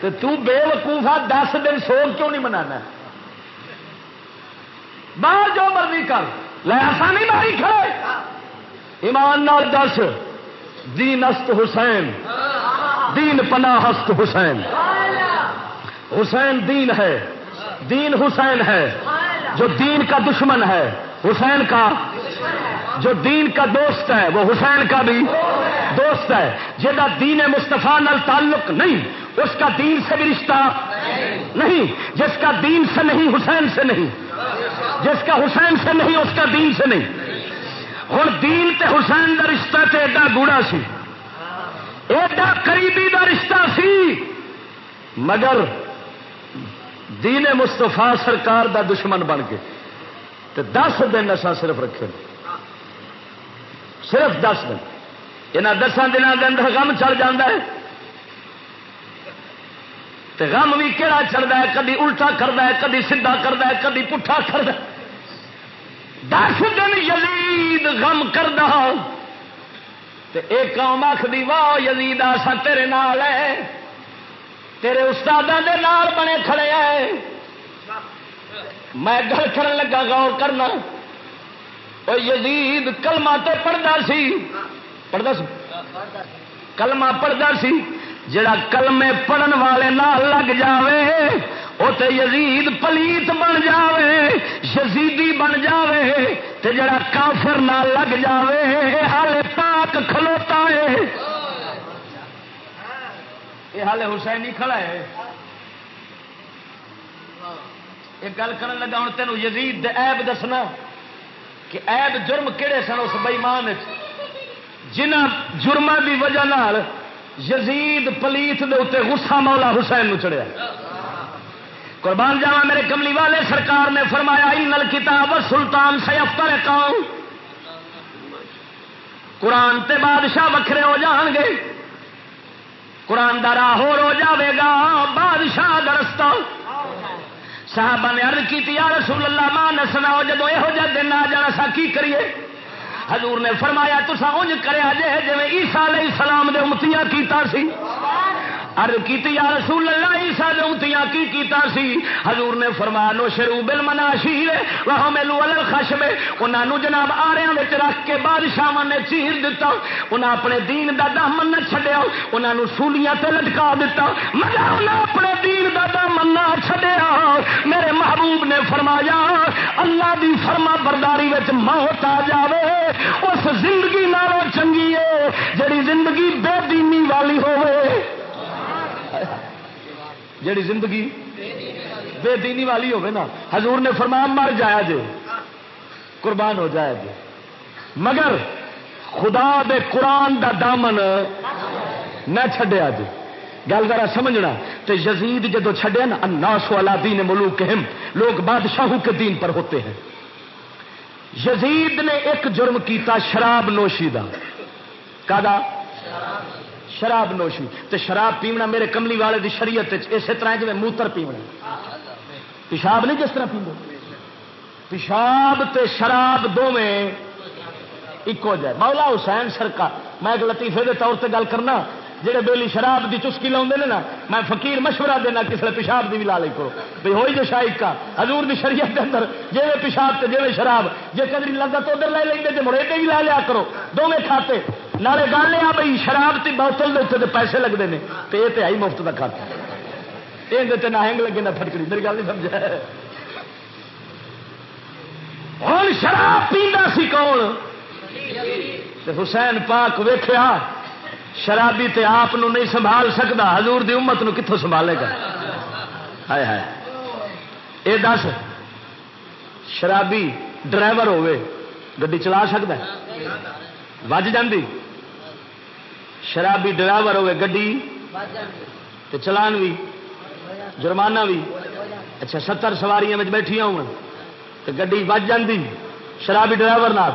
تو تو بے وقوفا دس دن سوگ کیوں نہیں منانا؟ باہر جو مرضی کر۔ لے ایسا نہیں ماری کھڑے۔ ایمان نال دس۔ دین است حسین. دین پناہ ہست حسین. حسین دین ہے. دین حسین ہے. جو دین کا دشمن ہے، حسین کا. جو دین کا دوست ہے، وہ حسین کا بھی دوست ہے. جہاں دین مستفا نال تعلق نہیں، اس کا دین سے بھی رشتہ نہیں. جس کا دین سے نہیں، حسین سے نہیں. جس کا حسین سے نہیں، اس کا دین سے نہیں. ہوں دین تے حسین دا رشتہ تے ایڈا گوڑا سی۔ ایڈا قریبی دا رشتہ سی۔ مگر دین مستفا سرکار دا دشمن بن کے۔ تے دس دن اصا صرف رکھے۔ صرف دس دن۔ یہاں دسان دنوں کے اندر غم چڑھ جاتا ہے۔ تے غم بھی کہڑا چڑھتا ہے؟ کدی الٹا کرتا ہے، کدی سیدھا کرتا ہے، کدی پٹھا کرتا ہے۔ دس دن یزید غم کردہ ایک قوم آخری واہ یزید، آسا تیرے نال ہے۔ تیرے استادوں دے نال بنے کھڑے ہیں میں گل کر لگا، غور کرنا۔ وہ یزید، کلمہ تے پڑھتا سی۔ پڑھتا سی؟ کلمہ پڑھتا سی۔ جڑا کلمے پڑھن والے نال لگ جاوے تے یزید پلیت بن جاوے، یزیدی بن جاوے، تے جڑا کافر نہ لگ جاوے ہال پاک کھلوتا ہے۔ یہ ہال حسین کھڑا ہے۔ ایک گل کر لگا ہوں تینوں یزید ایب دسنا کہ ایب جرم کہڑے سن اس بئیمان جنہ جرم کی وجہ یزید پلیت دے اتنے غصہ مولا حسین چڑھیا۔ قربان جاوا میرے کملی والے، سرکار نے فرمایا نل کتاب سلطان سیفتر قوم. قرآن تے بادشاہ وکھرے ہو جان گے۔ قرآن دا راہ ہو جاوے گا، بادشاہ درست صاحب نے ارد کی رسول اللہ ماں نسنا جدو یہو جہ دن آ جانا سا کی کریے؟ حضور نے فرمایا تو انج کرے جے جی عیسا علیہ السلام دے امتیاں کیتا سی۔ ارد کی یا رسول اللہ عیسا دے امتیاں کی کیتا سی۔ حضور نے فرمایا نو شروع بل منا شیر وہ میلو الگ خشم انہوں جناب آریا رکھ کے بادشاہ نے چیر دتا۔ انہیں اپنے دین دا دامن نہ چڈیا انہوں سولیاں تے لٹکا دیتا مگر انہیں اپنے دین دا دامن نہ چڈیا میرے محبوب نے فرمایا، اللہ دی فرما برداری وچ موت آ جاوے۔ اس زندگی نالوں چنگی ہے۔ جڑی زندگی بے دینی والی ہوئے جڑی زندگی بے دینی والی ہوئے نا، حضور نے فرمایا مر جایا جے، قربان ہو جایا جے۔ مگر خدا دے قرآن دا دامن نہ چھڈیا جے۔ گل ذرا سمجھنا تو یزید جدو چھڈیا نا، الناس والا دین ملوک لوگ بادشاہوں کے دین پر ہوتے ہیں۔ یزید نے ایک جرم کیتا شراب نوشی دا۔ کا شراب نوشی تے شراب پیونا میرے کملی والے دی شریعت اسی طرح جی موتر پیونا۔ پیشاب نہیں جس طرح پیو پیشاب تے شراب دونیں ایک جائے۔ مولا حسین سرکار، میں ایک لطیفے دے طور سے گل کرنا جہے بیلی شراب کی چسکی لاؤ نا، میں فقیر مشورہ دینا کسی پیشاب کی بھی لا لی کرو۔ بھائی ہوئی جو شاہی کا، حضور دی شریعت کے اندر جی پیشاب سے جی شراب جی کدی لگا تو ادھر لے لیں گے مڑے بھی لا لیا کرو۔ دونوں کھاتے۔ نالے گل یہ بھائی شراب کی بوتل اتنے پیسے لگتے ہیں تو یہ تو آئی مفت کا کھاتا یہ نہ ہینگ لگے نہ پھٹکڑی، میری گل نہیں سمجھا۔ ہوں شراب پیندا سی کون؟ حسین پاک ویخیا شرابی تے آپ نہیں سنبھال سکتا حضور دی امت نو کتوں سنبھالے گا؟ ہائے ہائے۔ اے دس، شرابی ڈرائیور ہوے گڈی چلا سکتا وج جی شرابی ڈرائیور ہوے گڈی تے چلان بھی جرمانہ بھی اچھا ستر سواریاں بیٹھی ہوں۔ تو گی بج جی شرابی ڈرائیور نال۔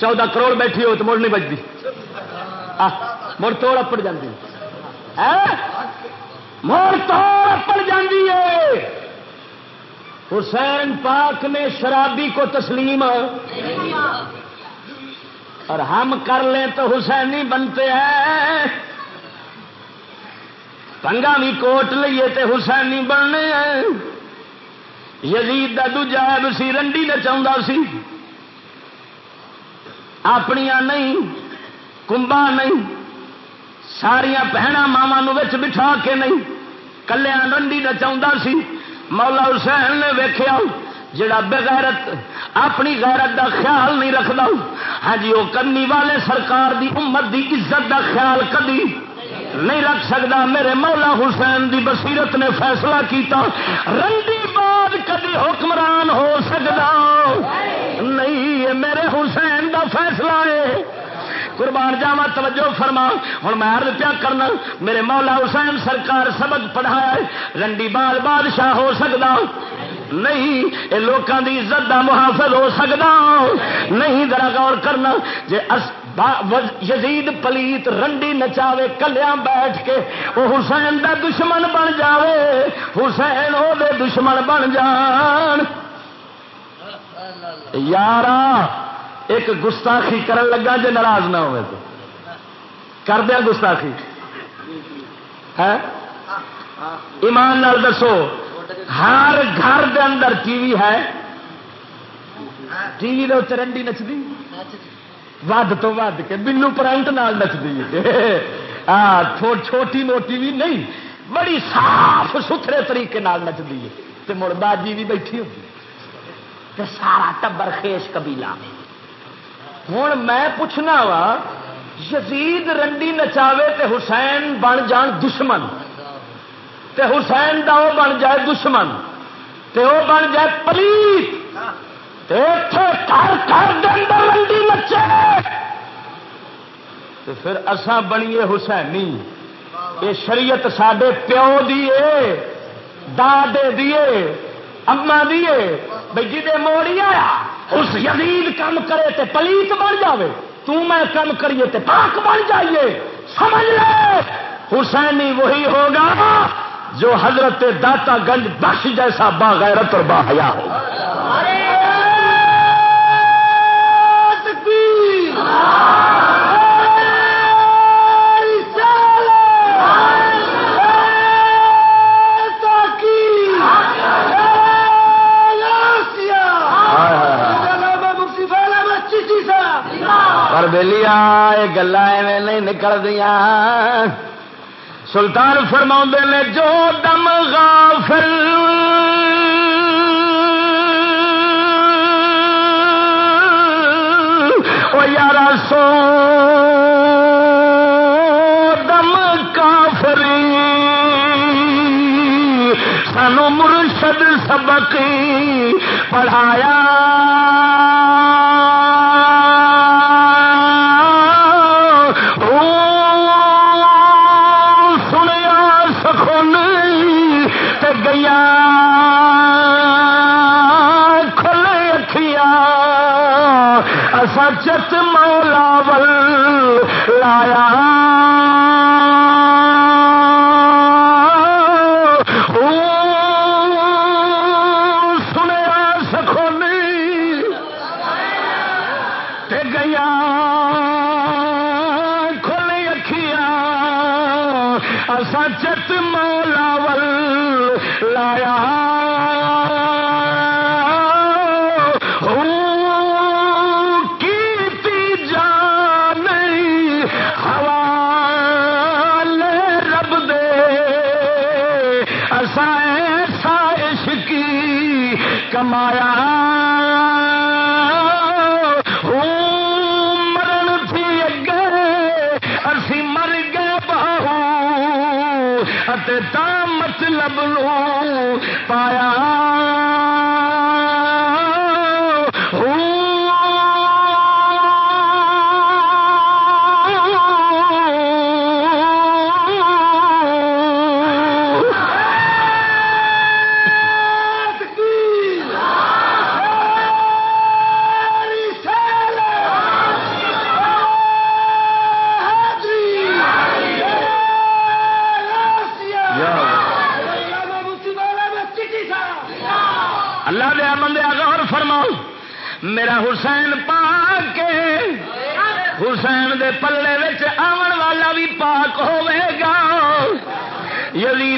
چودہ کروڑ بیٹھی ہو تو مڑ نہیں بجتی مڑ توڑ اپڑ جاتی مڑ توڑ اپڑ جاتی ہے حسین پاک نے شرابی کو تسلیم اور ہم کر لیں تو حسینی بنتے ہیں۔ پنگا بھی کوٹ لیے تے حسینی بننے ہیں۔ یزید کا دوجا سی رنڈی نچا سی۔ اپنیا نہیں کمبا نہیں۔ ساریا بہن ماوا بٹھا کے نہیں۔ کلیا رنڈی نچا سی۔ مولا حسین نے ویخیا جڑا بغیرت اپنی غیرت دا خیال نہیں رکھتا ہاں جی وہ کرنی والے سرکار دی امت دی عزت دا خیال کدی نہیں رکھ سکتا میرے مولا حسین دی بصیرت نے فیصلہ کیتا، رنڈی بعد کدی حکمران ہو سکتا نہیں، یہ میرے حسین دا فیصلہ ہے۔ قربان جاوا توجہ فرما۔ ہوں میں عرض پیا کرنا، میرے مولا حسین سرکار سبق پڑھایا رنڈی بال بادشاہ ہو سکتا نہیں یہ لوگوں کی عزت کا محافظ ہو سکتا نہیں، ذرا غور کرنا جی یزید پلیت رنڈی نچاوے کلیا بیٹھ کے وہ حسین دا دشمن بن جاوے۔ حسین وہ دشمن بن جان۔ یارہ ایک گستاخی کرن لگا جی ناراض نہ ہوئے تو۔ کر دیا گستاخی۔ ہے ایمان نال دسو۔ ہر گھر دے اندر ٹی وی ہے۔ ٹی وی دے رنڈی نچتی ود تو ود کے بلو پرنٹ نال نچتی چھوٹی موٹی بھی نہیں، بڑی صاف ستھرے طریقے نچتی ہے۔ مڑ باجی بھی بیٹھی ہوتی سارا ٹبر خیش قبیلہ۔ ہوں میں پوچھنا وا، یزید رنڈی نچاوے تے حسین بن جان دشمن۔ تے حسین دا وہ بن جائے دشمن، تے وہ بن جائے پلیت رنڈی نچے تے پھر اساں بنیے حسینی۔ یہ شریعت سڈے پیو دی دے دیے اما دیے بھائی جی موڑی آیا، اس یزید کام کرے تے پلیت بن جاوے۔ تو میں کام کریے تے پاک بن جائیے۔ سمجھ لے، حسینی وہی ہوگا۔ جو حضرت داتا گنج بخش جیسا باغیرت اور باحیا ہوگا پر بلیا یہ گلا نہیں نکل دیا سلطان فرما نے، جو دم غافل او یارا سو دم کافری سانو مرشد سبق پڑھایا۔ فرمایا مرن تھی مر گئے بہو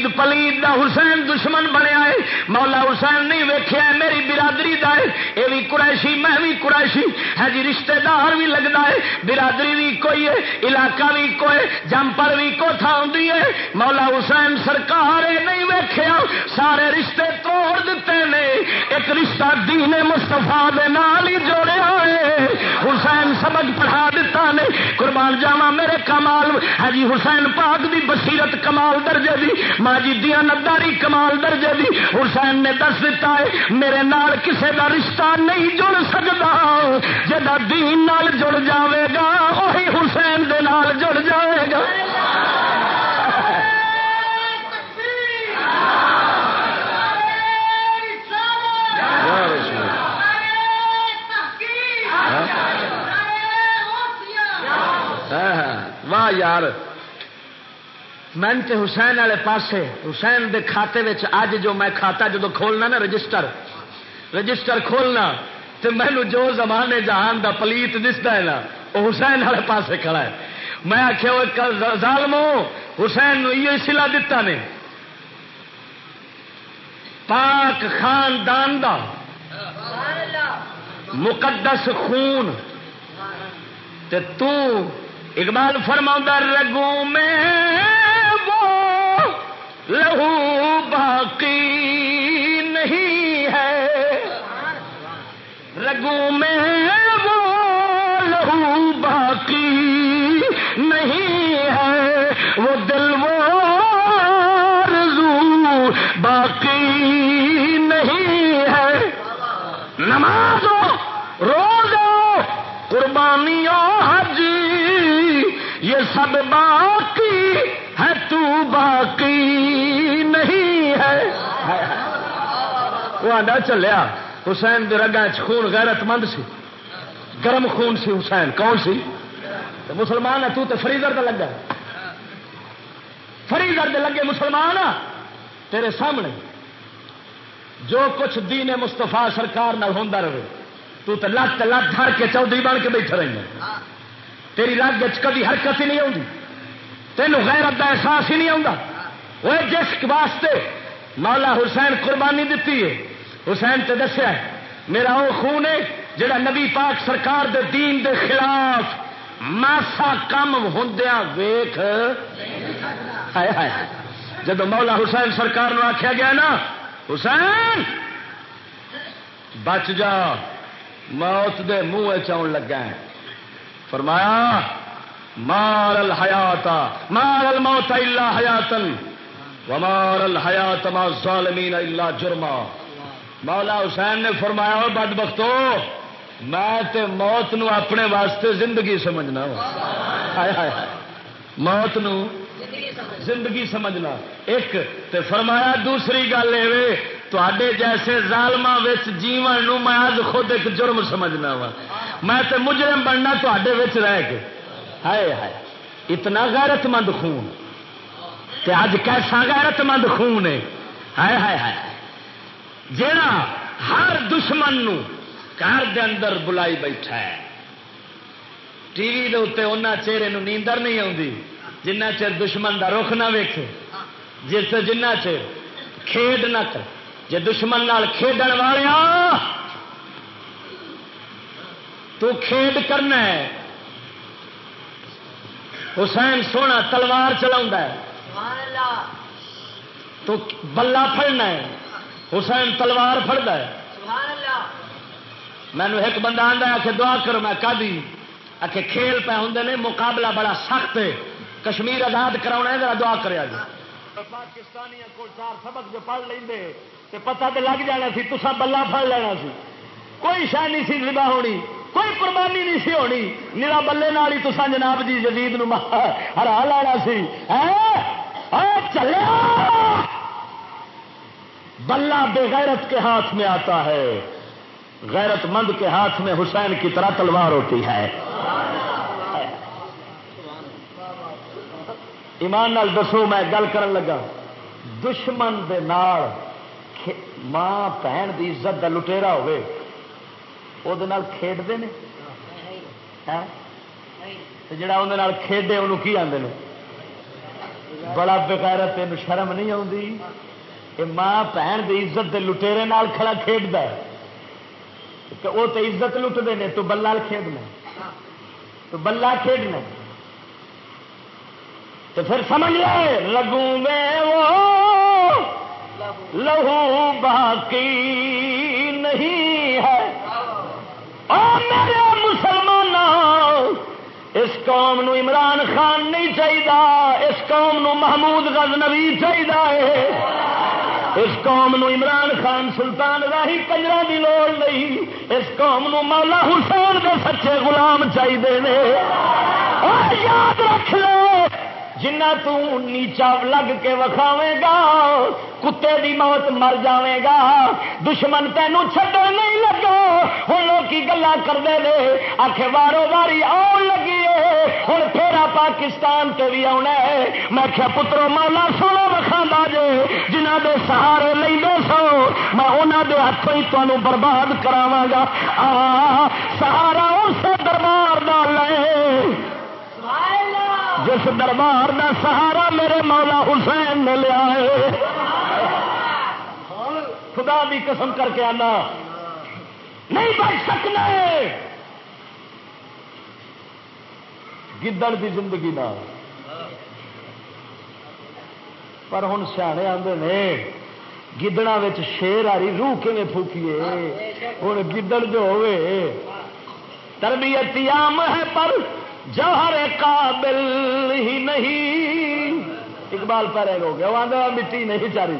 مرید پلید دا حسین دشمن بنیا ہے۔ مولا حسین نہیں ویکھیا میری برادری دا ہے۔ یہ بھی قریشی، میں بھی قریشی۔ ہے جی رشتہ دار بھی لگتا ہے۔ برادری بھی کوئی ہے، علاقہ بھی کوئی جمپر بھی کوٹھا آدھی ہے۔ مولا حسین سرکار نہیں ویخیا سارے رشتے توڑ دیتے ہیں ایک رشتہ دینے مستفا نال ہی جوڑیا ہے۔ حسین سبق پڑھا دیتا نے۔ قربان جاوا میرے کمال۔ حجی حسین پاک دی بصیرت کمال درجے دی ماجی دیا نداری کمال درجے دی۔ حسین نے دس دتا ہے، میرے نال کسے دا رشتہ نہیں جڑ سکتا جا دین نال جڑ جاوے گا وہی حسین دے نال جڑ جاوے گا۔ ہاں، ہاں۔ واہ یار۔ والے پاسے، حسین دے کھاتے اج جو میں کھاتا، جدو کھولنا نا رجسٹر رجسٹر کھولنا تو مینو جو زمانے جہان دا پلیت دستا ہے نا وہ حسین والے پاسے کھڑا ہے۔ میں آخیا ظالمو، حسین یہ سلا دتا نے۔ پاک خاندان دا مقدس خون۔ تے تو اقبال فرما رگو میں لہو باقی نہیں ہے۔ رگو میں وہ لہو باقی نہیں ہے۔ وہ دل وہ رضو باقی نہیں ہے۔ نمازو روزو قربانیوں، حج، یہ سب باقی باقی نہیں ہے۔ وہ آدھا چلیا، حسین دے رگا خون غیرت مند سی۔ گرم خون سی حسین، کون سی؟ مسلمان ہے، تو تے فریدر دے لگا۔ فریدر دے لگے مسلمان تیرے سامنے۔ جو کچھ دین مستفا سرکار نہ ہوتا رہے، تو تے لت لت دھر کے چودھری بن کے بیٹھا رہی ہے تیری رگ کبھی حرکت ہی نہیں آتی تینوں غیرت کا احساس ہی نہیں آتا وہ جس واسطے مولا حسین قربانی دیتی ہے، حسین تے دسیا میرا وہ خون ہے جڑا نبی پاک سرکار دے دین دے خلاف ماسا کم ہندیا ویخ جب مولا حسین سرکار آخیا گیا نا، حسین! بچ جا، موت دے منہ چاؤن لگا فرمایا مار الحیات، مار الموت الا حیاتن ومار الحیات ما ظالمین الا جرما. مولا حسین نے فرمایا ہو بد بختو میں تے موت نو اپنے واسطے زندگی سمجھنا موت نو زندگی سمجھنا۔ ایک تے فرمایا، دوسری گل تے جیسے ظالم جیون نو میں آج خود ایک جرم سمجھنا وا۔ میں تے مجرم بننا تے رہ کے۔ ہائے ہائے، اتنا غیرت مند خون۔ تے اج کیسا غیرت مند خون ہے؟ ہائے ہائے ہائے۔ جیڑا ہر دشمن نو گھر دے اندر بلائی بیٹھا ہے۔ ٹی وی دے ان چہرے نو نیندر نہیں آتی جنہ چر دشمن دا رخ نہ ویکھے۔ جس جنہ چر کھیڈ نہ کر جے دشمن نال کھیڈن والے تو کھیڈ کرنا ہے۔ حسین سونا تلوار چلا تو بلا پڑنا ہے۔ حسین تلوار فڑتا ہے۔ مینو ایک بندہ آتا آ دعا کرو میں کدی آ کے کھیل پہ ہوں نے مقابلہ بڑا سخت ہے۔ کشمیر آزاد کرا ذرا دعا کریا جی پاکستانی کو چار سبق جو پڑھ لیں تو پتہ تو لگ جانا سی تسا بلا پڑ لینا سی۔ کوئی شہ نہیں سی لبا ہونی۔ کوئی قربانی نہیں سی ہونی۔ نیلا بلے نال ہی تسا جناب جی جدید ہرا لینا سی۔ چلے۔ بلہ بے غیرت کے ہاتھ میں آتا ہے۔ غیرت مند کے ہاتھ میں حسین کی طرح تلوار ہوتی ہے۔ ایمان نال دسو، میں گل کر لگا۔ دشمن دے نال ماں، بہن کی عزت کا لٹےرا ہوے وہ کھیڈتے ہیں؟ جڑا اندر کھیڈے انہوں کی آتے ہیں بڑا بغیر تین شرم نہیں آتی کہ ماں بہن کی عزت لٹےرے کھڑا کھیڈتا ہے وہ تو عزت لٹتے ہیں تو بلا کھیڈنا تو بلا کھیڈنا تو پھر سمجھ لے لگو میں وہ لہو باقی نہیں میرے مسلمان اس قوم نو عمران خان نہیں چاہیے اس قوم نو محمود غزنوی چاہیے اس قوم نو عمران خان سلطان راہی کجرا کی لوڑ نہیں، اس قوم نو مولا حسین کے سچے غلام چاہیے یاد رکھ لو جنا نیچا لگ کے وکھاوے گا، کتے دی موت مر جائے گا، دشمن تینوں چڈ نہیں لگا۔ ہوں لوگ گلا کرتے ہیں آخ وارو واری آن لگی ہے ہوں پھیرا پاکستان تے بھی آنا ہے میں کیا پترو مولا سونا وکھا جے، جنہ دے سہارے لے سو، میں انہوں دے ہاتھوں ہی تمہوں برباد کراوا گا۔ سہارا اس دربار ڈال لے۔ جس دربار کا سہارا میرے مولا حسین نے لیا ہے۔ خدا بھی قسم کر کے آنا۔ نہیں بچ سکنا گدڑ کی زندگی نہ۔ پر ہوں سیانے آتے نے گدڑا شیر آ رہی روح کھے پھوکیے؟ ہوں گدڑ جو ہوئے تربیت عام ہے پر جوہر قابل ہی نہیں۔ اقبال پہلے ہو گیا، وہ آدھا مٹی نہیں چاری۔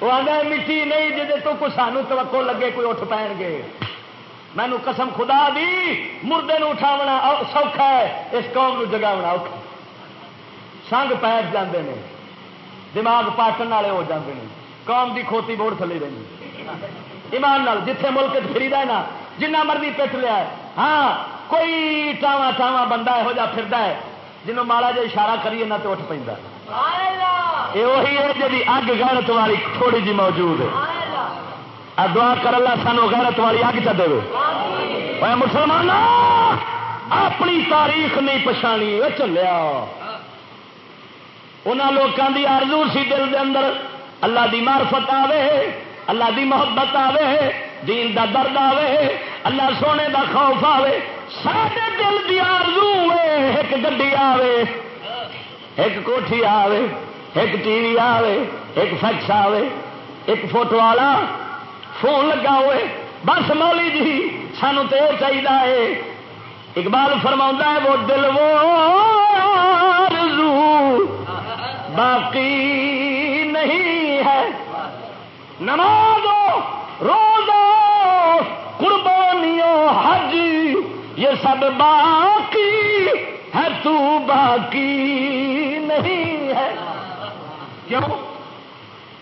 وہ آدھا مٹی نہیں جی تو کچھ سانو توقع لگے کوئی اٹھ پائن گے۔ مینو قسم خدا دی، مردے نو اٹھاونا سوکھا ہے، اس قوم نو جگاونا اوکھا۔ سنگ پیٹ جاندے نے، دماغ پاٹن والے ہو جاندے نے۔ قوم دی کھوتی بوڑ تھلی رہی۔ ایمان نال جتھے ملک فری نا جنہ مرضی پٹ لیا ہے۔ ہاں کوئی ٹاواں ٹاواں بندہ یہو جہ پھر ہے جنوں ماڑا جا اشارہ کریے نہ تو اٹھ پہ یہ وہی ہے جی اگ غیرت والی تھوڑی جی موجود ہے۔ دعا کر اللہ سانو غیرت والی اگ چ دے۔ مسلمان اپنی تاریخ نہیں پچھانی وہ چلیا۔ ان لوگوں کی آرزو سی دل دے اندر اللہ دی معرفت آوے اللہ دی محبت آوے دین دا درد آوے اللہ سونے دا خوف آوے۔ سارے دل دی آرزو ایک گڈی آوے، ایک کوٹھی آوے، ایک ٹی وی آوے، ایک فیکس آوے، ایک فوٹو والا، فون لگا ہوئے، بس مولی جی سانو تو یہ چاہیے اقبال فرما ہے، وہ دل وہ آرزو باقی نہیں ہے۔ نمازو روزو قربانیوں، حج یہ سب باقی ہے، تو باقی نہیں ہے۔ کیوں؟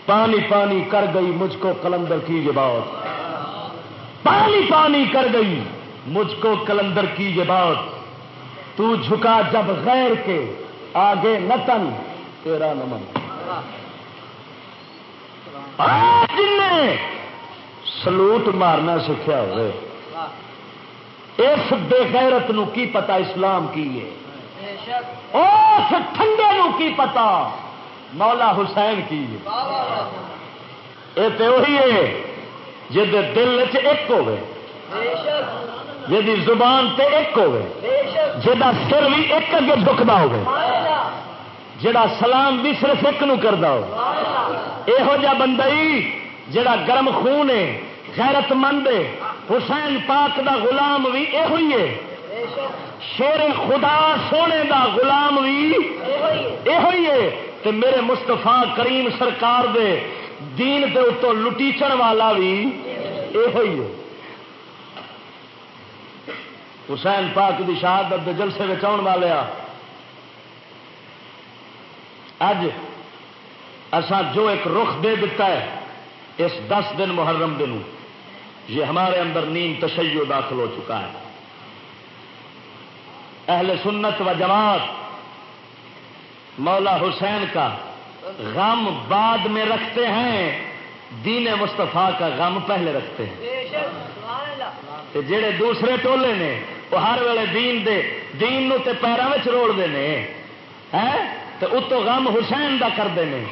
پانی پانی کر گئی مجھ کو کلندر کی یہ بات۔ پانی پانی کر گئی مجھ کو کلندر کی یہ بات۔ تو جھکا جب غیر کے آگے نتن تیرا نمن جن نے سلوٹ مارنا سیکھا ہوئے۔ اس بے غیرت نو کی پتا اسلام کی ہے؟ اس ٹھنڈے نو کی پتا مولا حسین کی یہ تو وہی ہے جی دل چ ایک ہوئے جی زبان تے ایک ہوئے جا سر بھی ایک اگے جھکتا ہوئے جڑا سلام بھی صرف ایک نو کرتا ہو یہو جا بندہ جڑا گرم خون ہے غیرت مند ہے حسین پاک دا غلام بھی یہ ہے۔ شیر خدا سونے دا غلام بھی یہ ہے۔ میرے مستفا کریم سرکار دے دین دے اتو لٹیچن والا بھی یہ ہے۔ حسین پاک کی شہادت جلسے میں آن والے اج اسان جو ایک رخ دے دیتا ہے اس دس دن محرم دن یہ ہمارے اندر نیند تشیع داخل ہو چکا ہے۔ اہل سنت و جماعت مولا حسین کا غم بعد میں رکھتے ہیں دین مصطفیٰ کا غم پہلے رکھتے ہیں۔ جڑے دوسرے ٹولے نے وہ ہر ویلے دین دے دین نو تے پیروں میں روڑ دے تو اتو غم حسین دا کرتے ہیں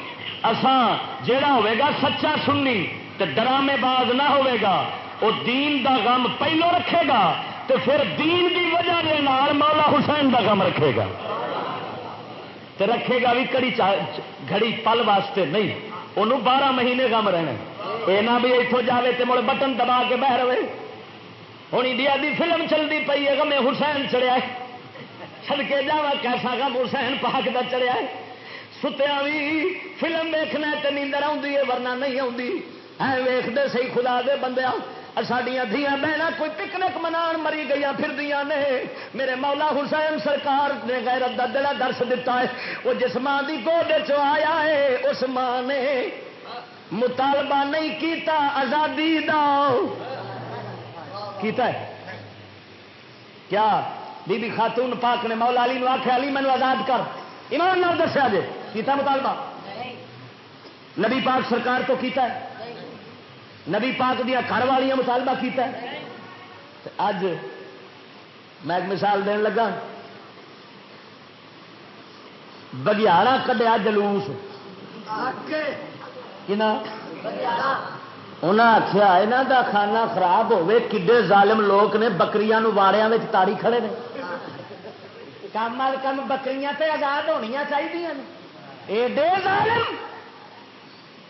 اسان جیڑا ہوئے گا سچا سننی تو ڈرامے باز نہ ہوئے گا وہ دین دا غم پہلو رکھے گا تو پھر دین دی وجہ دے نال مولا حسین دا غم رکھے گا۔ تو رکھے گا بھی کڑی گھڑی پل واسطے نہیں انہوں بارہ مہینے غم رہنا یہ نہ بھی اتوں جائے تو مڑ بٹن دبا کے بہ رہے۔ ہوں انڈیا دی فلم چلتی پی ہے غم حسین چڑیا سڑکے جا کیسا غم حسین پاک دا چڑیا ہے۔ ستیا بھی فلم ویخنا تو نیندر آئی ورنہ نہیں آتی ویختے سی خدا دے بندے سڈیا دیا بہنا کوئی پکنک منا مری گئی پھر دیا نے میرے مولا حسین سرکار نے غیرت کا دلا درس دتا ہے وہ جس ماں کی گود آیا ہے اس ماں نے مطالبہ نہیں کیتا آزادی دا کیتا ہے کیا بی بی خاتون پاک نے مولا علی آخیا علی مینو آزاد کر ایمان نال دسیا جی کیتا مطالبہ نبی پاک سرکار تو کیتا ہے نبی پاک دیا گھر والیاں مطالبہ کیتا ہے۔ اج میں ایک مثال دین لگا۔ بگیارا کڈیا جلوس۔ انہیں آخیا یہاں کا کھانا خراب ہوے کڈے ظالم لوگ نے بکریاں واڑیا تاڑی کھڑے نے۔ کم از کم بکریاں تے آزاد ہونیا چاہیے ایڈے ظالم!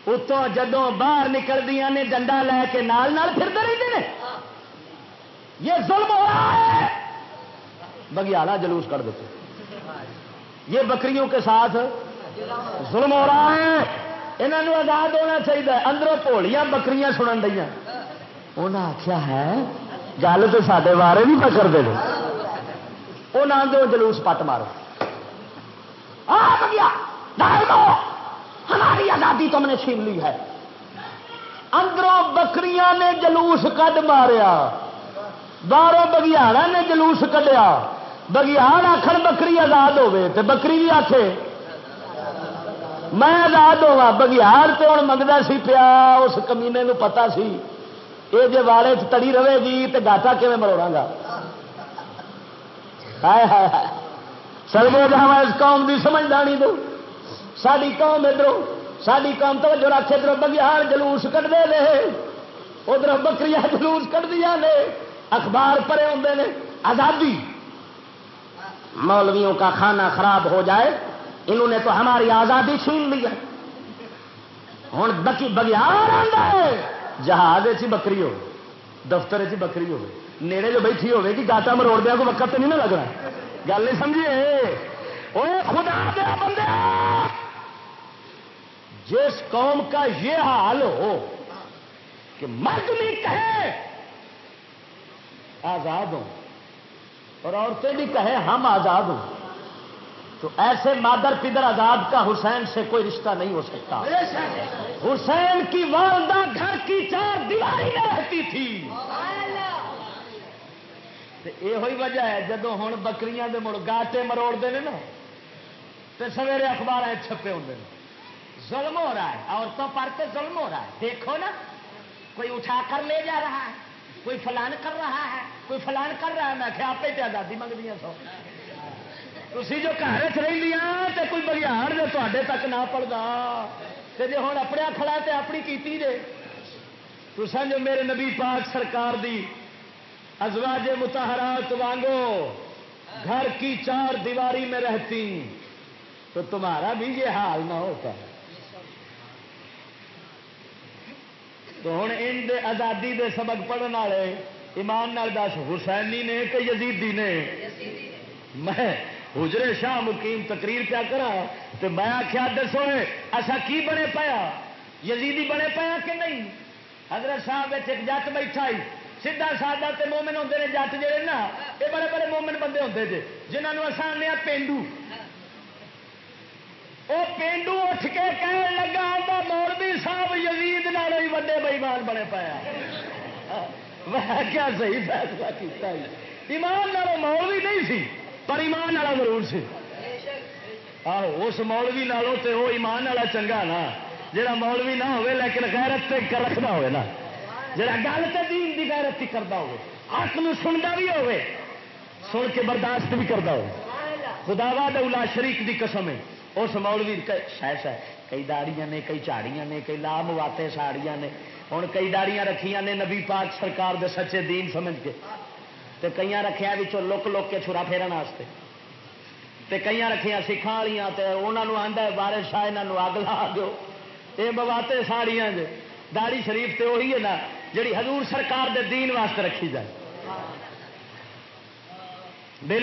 اتوں جدوں باہر نکلدیا نے ڈنڈا لے کے نال نال پھرتے رہتے ہیں یہ ظلم ہو رہا ہے۔ بگیالا جلوس کر دیتے۔ یہ بکریوں کے ساتھ ظلم ہو رہا ہے۔ انہوں آزاد ہونا چاہیے اندروں پولیاں بکریاں سنن دیا انہیں آخیا ہے گل تو سارے بارے بھی پکڑتے ہیں انہوں دو جلوس پٹ مارو۔ آ گیا ہماری آزادی تم نے چھین لی ہے۔ اندروں بکریاں نے جلوس کڈ ماریا۔ باہروں بگیاڑا نے جلوس کڈیا۔ بگیاڑ آخر بکری آزاد ہوے تو بکری بھی آخے میں آزاد ہوا بگیاڑ تو ہوں منگتا سی پیا، اس کمینے نو پتا سی۔ یہ جی والے تڑی رہے گی تو گاٹا کیون مروڑا گا؟ ہائے ہائے ہائے۔ سرگے اس قوم کی سمجھدانی دو۔ ساری قوم ادھر ساری قوم تو جو رکھ، ادھر بگیار جلوس کٹتے رہے ادھر بکری جلوس کٹدیا نے، اخبار پڑے ہوں نے، آزادی۔ مولویوں کا کھانا خراب ہو جائے، انہوں نے تو ہماری آزادی چھین لی ہے۔ ہوں بکی بگیار آتا ہے، جہاز چی بکری ہو، دفتر چی بکری ہو، نیڑے جو بیٹھی ہوگی کہ گاٹا مروڑ دیا کو وقت تو نہیں نہ لگنا۔ گل نہیں سمجھیے؟ خدا دیا بندے! جس قوم کا یہ حال ہو کہ مرد بھی کہے، آزاد ہوں۔ اور عورتیں بھی کہیں، ہم آزاد ہوں۔ تو ایسے مادر پدر آزاد کا حسین سے کوئی رشتہ نہیں ہو سکتا۔ حسین کی والدہ گھر کی چار دیواری میں رہتی تھی۔ یہ وجہ ہے جدو ہوں بکریاں دے مڑ گاٹے مروڑتے ہیں نا تو سویرے اخبار چھپے ہوں ظلم ہو رہا ہے، عورتوں پر تو ظلم ہو رہا ہے۔ دیکھو نا، کوئی اٹھا کر لے جا رہا ہے، کوئی فلان کر رہا ہے، کوئی فلان کر رہا ہے۔ میں کہ آپ ہی آزادی منگ دیا سو۔ تھی جو گھر چ رہی ہاں، تو کوئی بگیاڑ جو تے تک نہ پڑتا تو جی ہوں اپنے کھڑا تو اپنی کیتی جے۔ تو جو میرے نبی پاک سرکار دی ازواج متحرات وانگو گھر کی چار دیواری میں رہتی، تو تمہارا بھی یہ حال نہ ہوتا۔ تو ہوں ان دے آزادی دے سبق پڑھنے والے ایمان نال دس حسینی نے کہ یزیدی نے؟ میں حجرے شاہ مقیم تقریر پیا کرا تو میں آخیا دسو ایسا کی بنے پایا یزیدی بنے پایا کہ نہیں؟ حضرت صاحب ایک جٹ بیٹھا ہی سیدا سادہ تے مومن ہوتے ہیں جٹ جہے نا یہ بڑے بڑے مومن بندے ہوتے تھے جنہوں آسان پینڈو۔ وہ پینڈو اٹھ کے کہن لگا آتا مولوی صاحب یزید نال ہی وڈے بئیمان بنے پایا میں کیا صحیح فیصلہ کیتا ایمان نال مولوی نہیں سی، پر ایمان والا ضرور سی۔ آہو، اس مولوی نالوں تے وہ ایمان والا چنگا نا، جڑا مولوی نہ ہوئے لیکن غیرت تے رکھنا ہوئے نا۔ جڑا گل تے دین دی غیرت ہی کرتا ہوئے، حق نو سنتا بھی ہوئے، سن کے برداشت بھی کرتا ہو خدا اولا شریک دی قسم ہے۔ اس مولوی شاید ہے کئی داڑیاں نے، کئی جھاڑیاں نے، کئی لام واتے ساڑیاں نے۔ ہوں کئی داڑیاں رکھیاں نے نبی پاک سرکار دے سچے دین سمجھ کے۔ تے کئی رکھیا لک لک کے چھرا پھیرن واسطے۔ تے کئی رکھیا سکھان والیاں تے انہوں آدھا بارش شاہ یہاں اگ لا دو۔ یہ بواتے ساڑیاں جے۔ داڑی شریف تے وہی ہے نا، جڑی حضور سرکار دے دین واسطے رکھی جائے۔ بے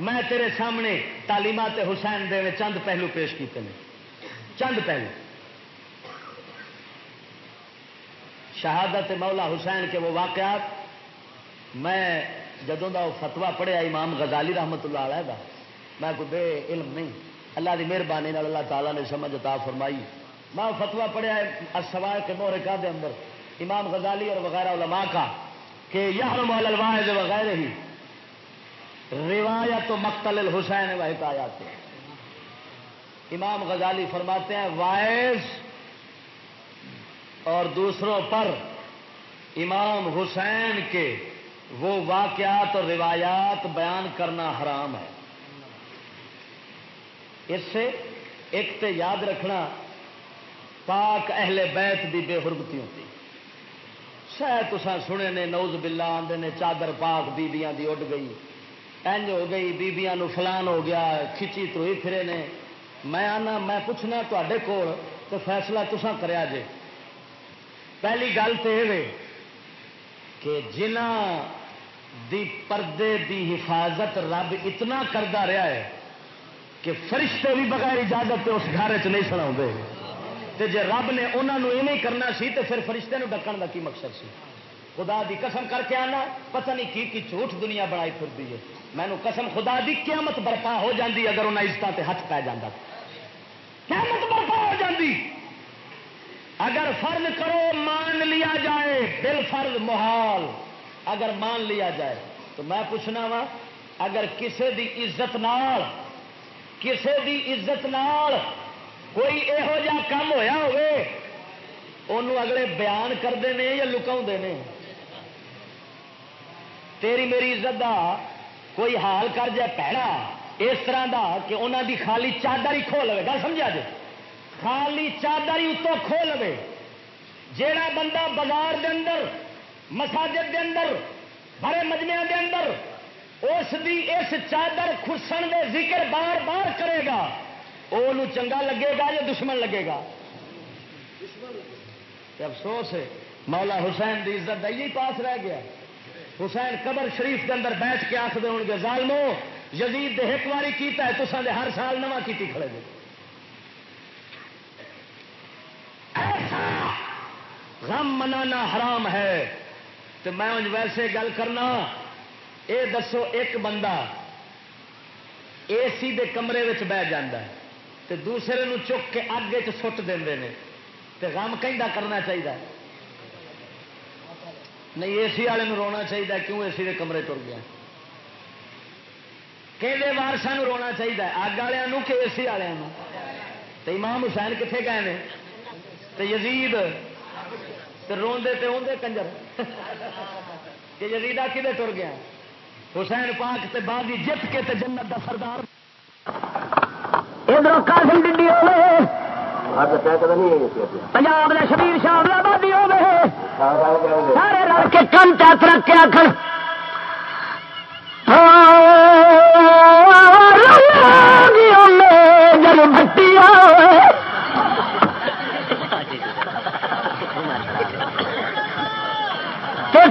میں تیرے سامنے تعلیمات حسین دے چند پہلو پیش کیتے ہیں چند پہلو۔ شہادت مولا حسین کے وہ واقعات، میں جدوں کا فتوا پڑھیا امام غزالی رحمت اللہ علیہ دا، میں کوئی بے علم نہیں۔ اللہ کی مہربانی اللہ تعالیٰ نے سمجھ عطا فرمائی۔ میں فتوا پڑھیا سوائے کے مورکا دے اندر، امام غزالی اور وغیرہ علماء کا، کہ یار الواحد وغیرہ ہی روایت مقتل الحسین و حکایات امام غزالی فرماتے ہیں وائز اور دوسروں پر امام حسین کے وہ واقعات اور روایات بیان کرنا حرام ہے۔ اس سے ایک تو یاد رکھنا، پاک اہل بیت دی بے حرمتی ہوتی۔ شاید تصا سنے نے نوز بلا آدھے نے، چادر پاک بیبیاں دی اڈ گئی۔ انج ہو گئی، بیبیاں نو فلان ہو گیا، کھچی تو ہی پھرے نے۔ میں آنا، میں پوچھنا تے کول تو فیصلہ تسا کریا جے۔ پہلی گل تو یہ کہ جنہ دی پردے دی حفاظت رب اتنا کرتا رہا ہے کہ فرشتے بھی بغیر اجازت اس گھر چ نہیں سنا جی رب نے انہوں ایویں کرنا سی تو پھر فرشتے ڈکن کا کی مقصد سی؟ خدا دی قسم کر کے آنا، پتہ نہیں کی کی جھوٹ دنیا بنائی پھرتی ہے۔ میں قسم خدا دی قیامت برپا ہو جاندی اگر انہیں عزت ہاتھ پی جاتا قیامت برپا ہو جاندی۔ اگر فرض کرو مان لیا جائے دل فرض محال۔ اگر مان لیا جائے، تو میں پوچھنا وا، اگر کسے دی عزت نال، کسے دی عزت نال کوئی یہو جا کام ہویا ہوئے انہوں اگلے بیان کرتے ہیں یا لکاؤ تیری میری عزت دا کوئی حال کر جائے پیڑا اس طرح دا کہ انہوں دی خالی چادر ہی کھو لے گا سمجھا جی؟ خالی چادر ہی اتوں کھو لے جیڑا بندہ بازار دے اندر مساجد دے اندر بڑے مجمے دے اندر اس دی اس چادر خسن دے ذکر بار بار کرے گا وہ چنگا لگے گا یا دشمن لگے گا؟ افسوس ہے مولا حسین دی عزت یہی پاس رہ گیا۔ حسین قبر شریف کے اندر بیٹھ کے آخر ہو گے ظالمو، یزید دے ایک باری کیتا ہے تو دے ہر سال نواں کیتی کھڑے دے۔ غم منانا حرام ہے۔ تو میں ویسے گل کرنا، اے دسو ایک بندہ اے سی دے کمرے بہ جاندہ ہے تو دوسرے نو چک کے اگے چٹ دے غم کہیں کرنا چاہیے نہیں اے سی والے رونا چاہیے کیوں اے سی دے کمرے تر گیا؟ کہ وارسا رونا چاہیے اگ والوں کہ اے سی والوں تو امام حسین کتنے گئے ہیں تو یزید روندے تے ہوندے کنجر۔ کہ یزیدہ کدے تر گیا؟ حسین پاک تے باغی جت کے تے جنت دا سردار۔ ادھر پنجاب نے شبیر شاہ آبادی ہو گئے سارے رل کے کن چت رکھ کے آخر ہاں،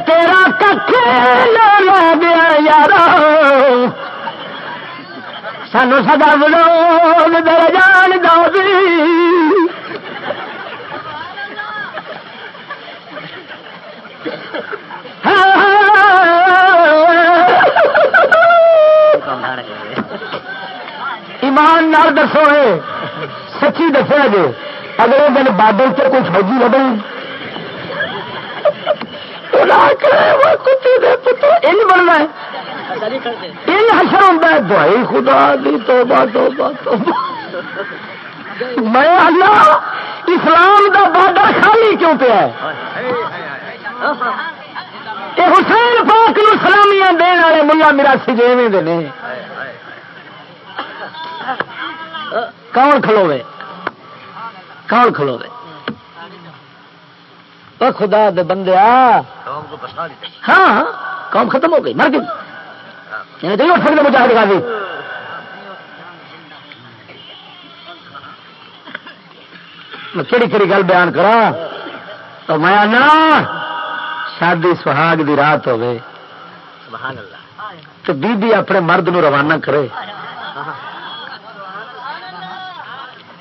تیرا کھ لے دیا یار سانو سدا بلو دے جان دو ایمان نال دسو سچی دسیا جی۔ اگلے دن بادل سے کوئی فوجی لگے بننا یہ حشر ہوتا ہے۔ دوائی خدا دی، توبہ توبہ توبہ۔ میں اللہ اسلام دا بارڈر خالی کیوں پہ ہے؟ یہ حسین پاک نو سلامیاں دین والے ملا میرا سجیویں دے کون کھلوے؟ کون کھلوے؟ او خدا دے بندے ہاں قوم ختم ہو گئی مر گئی۔ یعنی اٹھ سکتے مجاہد غازی۔ میں کہڑی کہڑی گل بیان کرا تو میں آنا شادی سہاگ دی رات ہوے تو بی بی اپنے مرد نو روانہ کرے۔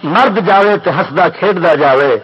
مرد جاوے تے ہسدا کھیڈتا جاوے۔